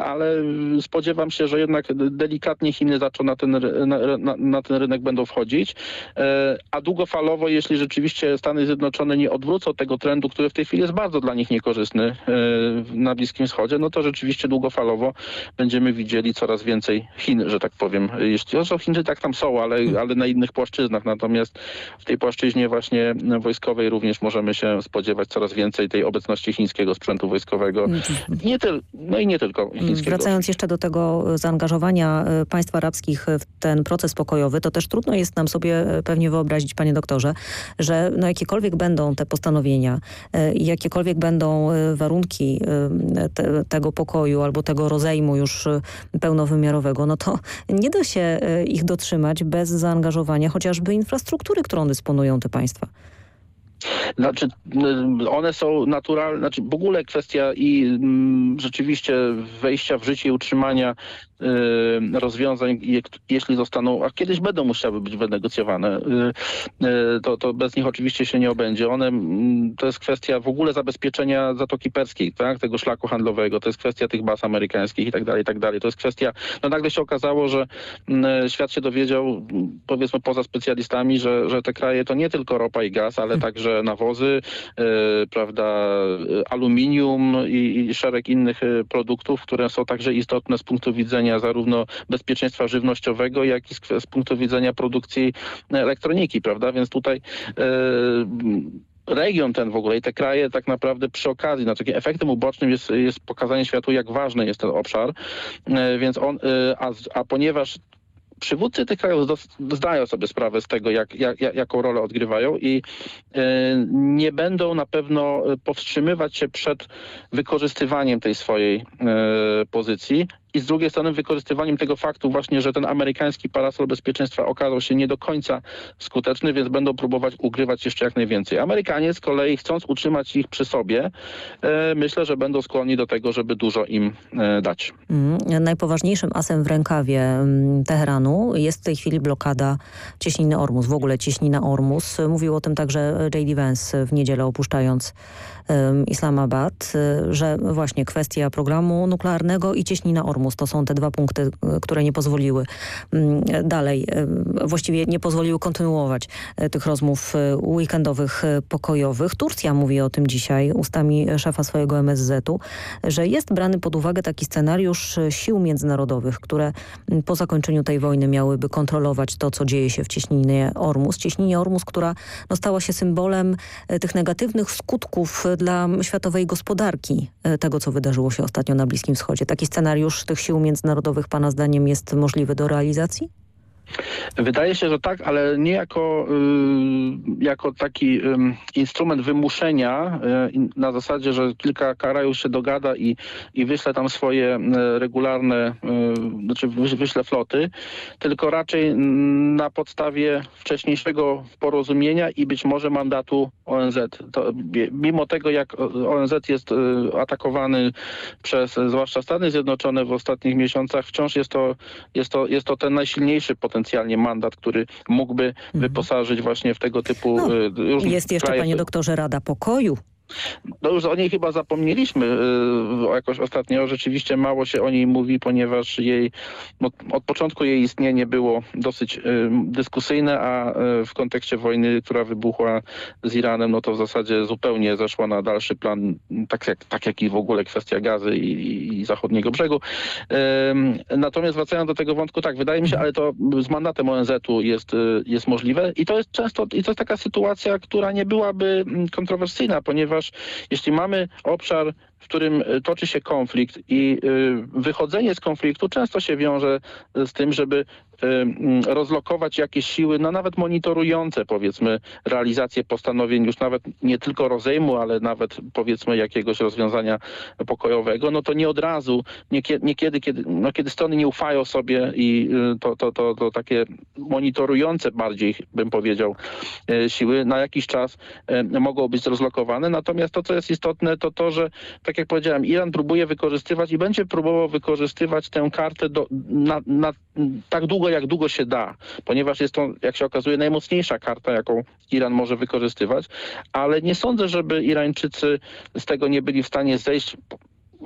ale spodziewam się, że jednak delikatnie Chiny zaczą na ten, na, na, na ten rynek będą wchodzić, e, a długofalowo, jeśli rzeczywiście Stany Zjednoczone nie odwrócą odwrócą tego trendu, który w tej chwili jest bardzo dla nich niekorzystny e, na Bliskim Wschodzie, no to rzeczywiście długofalowo będziemy widzieli coraz więcej Chin, że tak powiem. Jeśli o Chiny tak tam są, ale, hmm. ale na innych płaszczyznach. Natomiast w tej płaszczyźnie właśnie wojskowej również możemy się spodziewać coraz więcej tej obecności chińskiego sprzętu wojskowego. Hmm. Nie tyl no i nie tylko chińskiego. Wracając jeszcze do tego zaangażowania e, państw arabskich w ten proces pokojowy, to też trudno jest nam sobie e, pewnie wyobrazić, panie doktorze, że no jakiekolwiek będą te postanowienia postanowienia, jakiekolwiek będą warunki te, tego pokoju albo tego rozejmu już pełnowymiarowego, no to nie da się ich dotrzymać bez zaangażowania chociażby infrastruktury, którą dysponują te państwa. Znaczy, one są naturalne, znaczy w ogóle kwestia i rzeczywiście wejścia w życie i utrzymania rozwiązań, jeśli zostaną, a kiedyś będą musiały być wynegocjowane, y, y, to, to bez nich oczywiście się nie obędzie. One, mm, to jest kwestia w ogóle zabezpieczenia Zatoki Perskiej, tak, tego szlaku handlowego, to jest kwestia tych baz amerykańskich i tak dalej, i tak dalej. To jest kwestia, no nagle się okazało, że mm, świat się dowiedział, powiedzmy poza specjalistami, że, że te kraje to nie tylko ropa i gaz, ale także nawozy, prawda, aluminium i, i szereg innych produktów, które są także istotne z punktu widzenia zarówno bezpieczeństwa żywnościowego, jak i z, z punktu widzenia produkcji elektroniki, prawda? Więc tutaj e, region ten w ogóle i te kraje tak naprawdę przy okazji, no efektem ubocznym jest, jest pokazanie światu, jak ważny jest ten obszar, więc on, a, a ponieważ przywódcy tych krajów zdają sobie sprawę z tego, jak, jak, jaką rolę odgrywają i e, nie będą na pewno powstrzymywać się przed wykorzystywaniem tej swojej e, pozycji i z drugiej strony wykorzystywaniem tego faktu właśnie, że ten amerykański parasol bezpieczeństwa okazał się nie do końca skuteczny, więc będą próbować ugrywać jeszcze jak najwięcej. Amerykanie z kolei chcąc utrzymać ich przy sobie, e, myślę, że będą skłonni do tego, żeby dużo im e, dać. Mm, najpoważniejszym asem w rękawie mm, Teheranu jest w tej chwili blokada cieśniny Ormus, w ogóle cieśnina Ormus. Mówił o tym także J.D. Vance w niedzielę opuszczając Islamabad, że właśnie kwestia programu nuklearnego i cieśnina Ormus to są te dwa punkty, y, które nie pozwoliły mm, dalej, y, właściwie nie pozwoliły kontynuować tych rozmów weekendowych, pokojowych. Turcja mówi o tym dzisiaj ustami szefa swojego MSZ-u, że jest brany pod uwagę taki scenariusz sił międzynarodowych, które mm, po zakończeniu tej wojny miałyby kontrolować to, co dzieje się w cieśninie Ormus. Cieśninie Ormus, która no, stała się symbolem tych negatywnych skutków dla światowej gospodarki tego, co wydarzyło się ostatnio na Bliskim Wschodzie. Taki scenariusz sił międzynarodowych Pana zdaniem jest możliwy do realizacji? Wydaje się, że tak, ale nie jako, y, jako taki instrument wymuszenia y, na zasadzie, że kilka krajów się dogada i, i wyśle tam swoje y, regularne, znaczy wyśle floty, tylko raczej na podstawie wcześniejszego porozumienia i być może mandatu ONZ. To, mimo tego, jak ONZ jest atakowany przez zwłaszcza Stany Zjednoczone w ostatnich miesiącach, wciąż jest to, jest to, jest to ten najsilniejszy potencjał potencjalnie mandat, który mógłby mhm. wyposażyć właśnie w tego typu... No, y, jest jeszcze, kraje. panie doktorze, Rada Pokoju no już o niej chyba zapomnieliśmy yy, jakoś ostatnio. Rzeczywiście mało się o niej mówi, ponieważ jej no, od początku jej istnienie było dosyć yy, dyskusyjne, a yy, w kontekście wojny, która wybuchła z Iranem, no to w zasadzie zupełnie zeszła na dalszy plan, tak jak, tak jak i w ogóle kwestia gazy i, i zachodniego brzegu. Natomiast wracając do tego wątku, tak, wydaje mi się, ale to z mandatem ONZ-u jest, y, jest możliwe i to jest często, i to jest taka sytuacja, która nie byłaby mm, kontrowersyjna, ponieważ ponieważ jeśli mamy obszar w którym e, toczy się konflikt i e, wychodzenie z konfliktu często się wiąże z tym, żeby e, rozlokować jakieś siły, no nawet monitorujące powiedzmy realizację postanowień już nawet nie tylko rozejmu, ale nawet powiedzmy jakiegoś rozwiązania pokojowego, no to nie od razu, niekiedy, kiedy, no kiedy strony nie ufają sobie i to, to, to, to takie monitorujące bardziej bym powiedział siły na jakiś czas mogą być rozlokowane. Natomiast to, co jest istotne, to to, że tak jak powiedziałem, Iran próbuje wykorzystywać i będzie próbował wykorzystywać tę kartę do, na, na, tak długo, jak długo się da, ponieważ jest to, jak się okazuje, najmocniejsza karta, jaką Iran może wykorzystywać, ale nie sądzę, żeby Irańczycy z tego nie byli w stanie zejść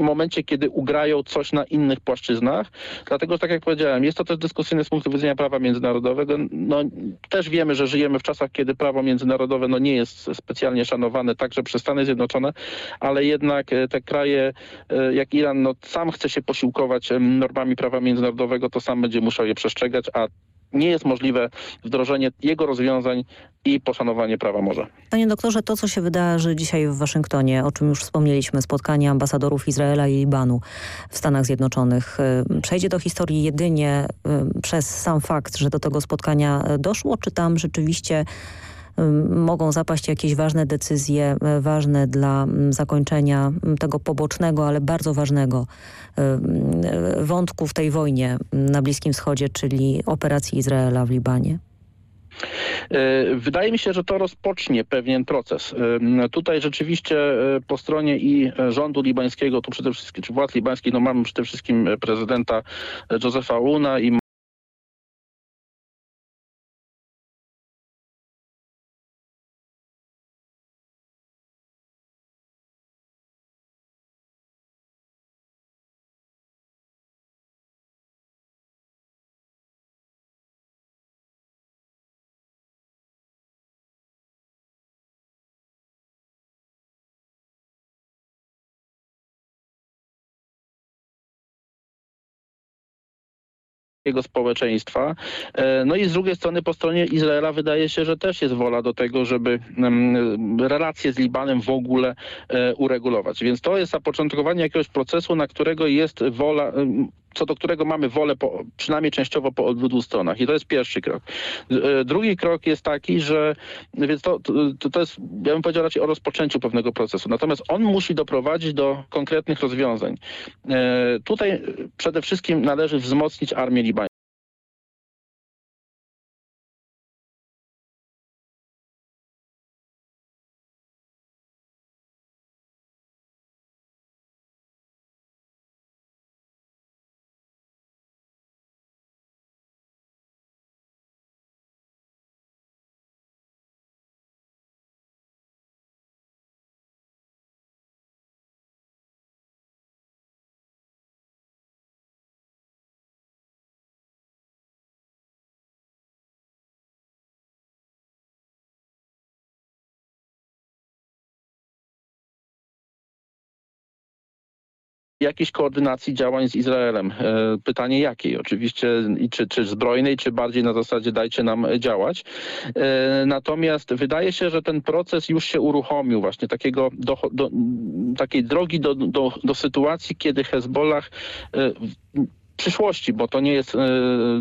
momencie, kiedy ugrają coś na innych płaszczyznach. Dlatego, tak jak powiedziałem, jest to też dyskusyjne z punktu widzenia prawa międzynarodowego. No, też wiemy, że żyjemy w czasach, kiedy prawo międzynarodowe no, nie jest specjalnie szanowane także przez Stany Zjednoczone, ale jednak e, te kraje e, jak Iran no, sam chce się posiłkować normami prawa międzynarodowego, to sam będzie musiał je przestrzegać, a nie jest możliwe wdrożenie jego rozwiązań i poszanowanie prawa morza. Panie doktorze, to co się wydarzy dzisiaj w Waszyngtonie, o czym już wspomnieliśmy, spotkanie ambasadorów Izraela i Libanu w Stanach Zjednoczonych, y, przejdzie do historii jedynie y, przez sam fakt, że do tego spotkania doszło, czy tam rzeczywiście mogą zapaść jakieś ważne decyzje, ważne dla zakończenia tego pobocznego, ale bardzo ważnego wątku w tej wojnie na Bliskim Wschodzie, czyli operacji Izraela w Libanie? Wydaje mi się, że to rozpocznie pewien proces. Tutaj rzeczywiście po stronie i rządu libańskiego, tu przede wszystkim, czy władz libańskich, no mamy przede wszystkim prezydenta Josefa Una i społeczeństwa. No i z drugiej strony po stronie Izraela wydaje się, że też jest wola do tego, żeby relacje z Libanem w ogóle uregulować. Więc to jest zapoczątkowanie jakiegoś procesu, na którego jest wola co do którego mamy wolę po, przynajmniej częściowo po obydwu stronach. I to jest pierwszy krok. Drugi krok jest taki, że więc to, to, to jest, ja bym powiedział raczej o rozpoczęciu pewnego procesu. Natomiast on musi doprowadzić do konkretnych rozwiązań. Tutaj przede wszystkim należy wzmocnić armię libańską. Jakiejś koordynacji działań z Izraelem. Pytanie jakiej? Oczywiście czy, czy zbrojnej, czy bardziej na zasadzie dajcie nam działać. Natomiast wydaje się, że ten proces już się uruchomił właśnie takiego do, do, takiej drogi do, do, do sytuacji, kiedy Hezbollah przyszłości, bo to nie jest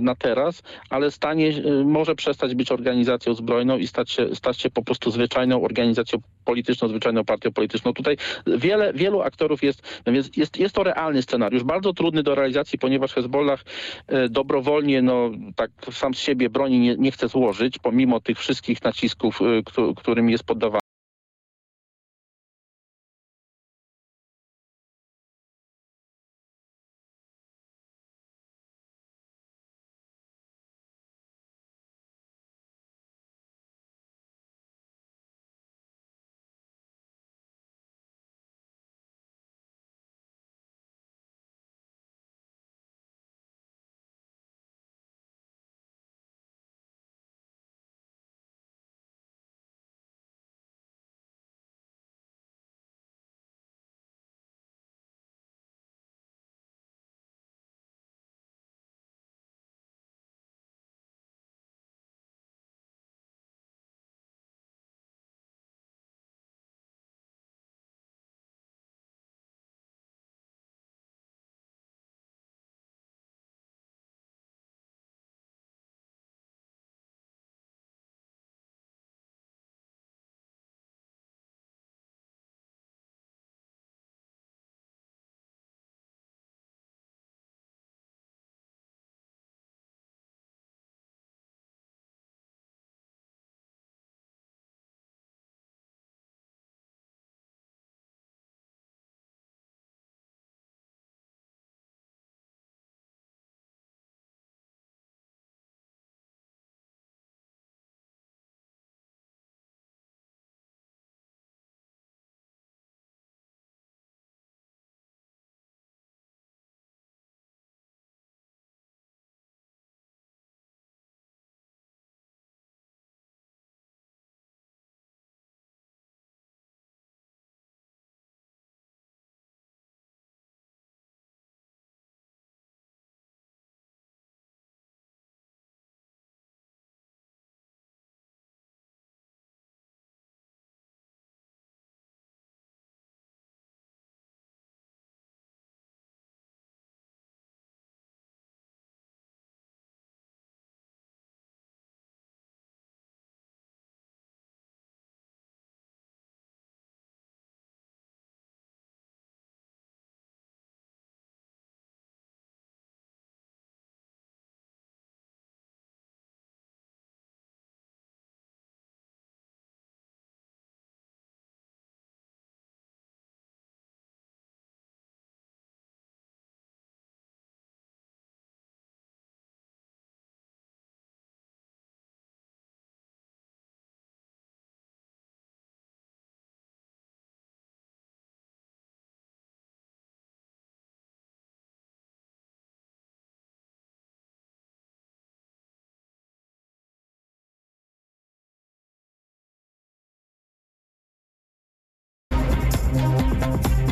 na teraz, ale stanie, może przestać być organizacją zbrojną i stać się, stać się po prostu zwyczajną organizacją polityczną, zwyczajną partią polityczną. Tutaj wiele, wielu aktorów jest, no więc jest, jest to realny scenariusz, bardzo trudny do realizacji, ponieważ Hezbollah dobrowolnie, no tak sam z siebie broni nie, nie chce złożyć, pomimo tych wszystkich nacisków, którym jest poddawany. Polskim.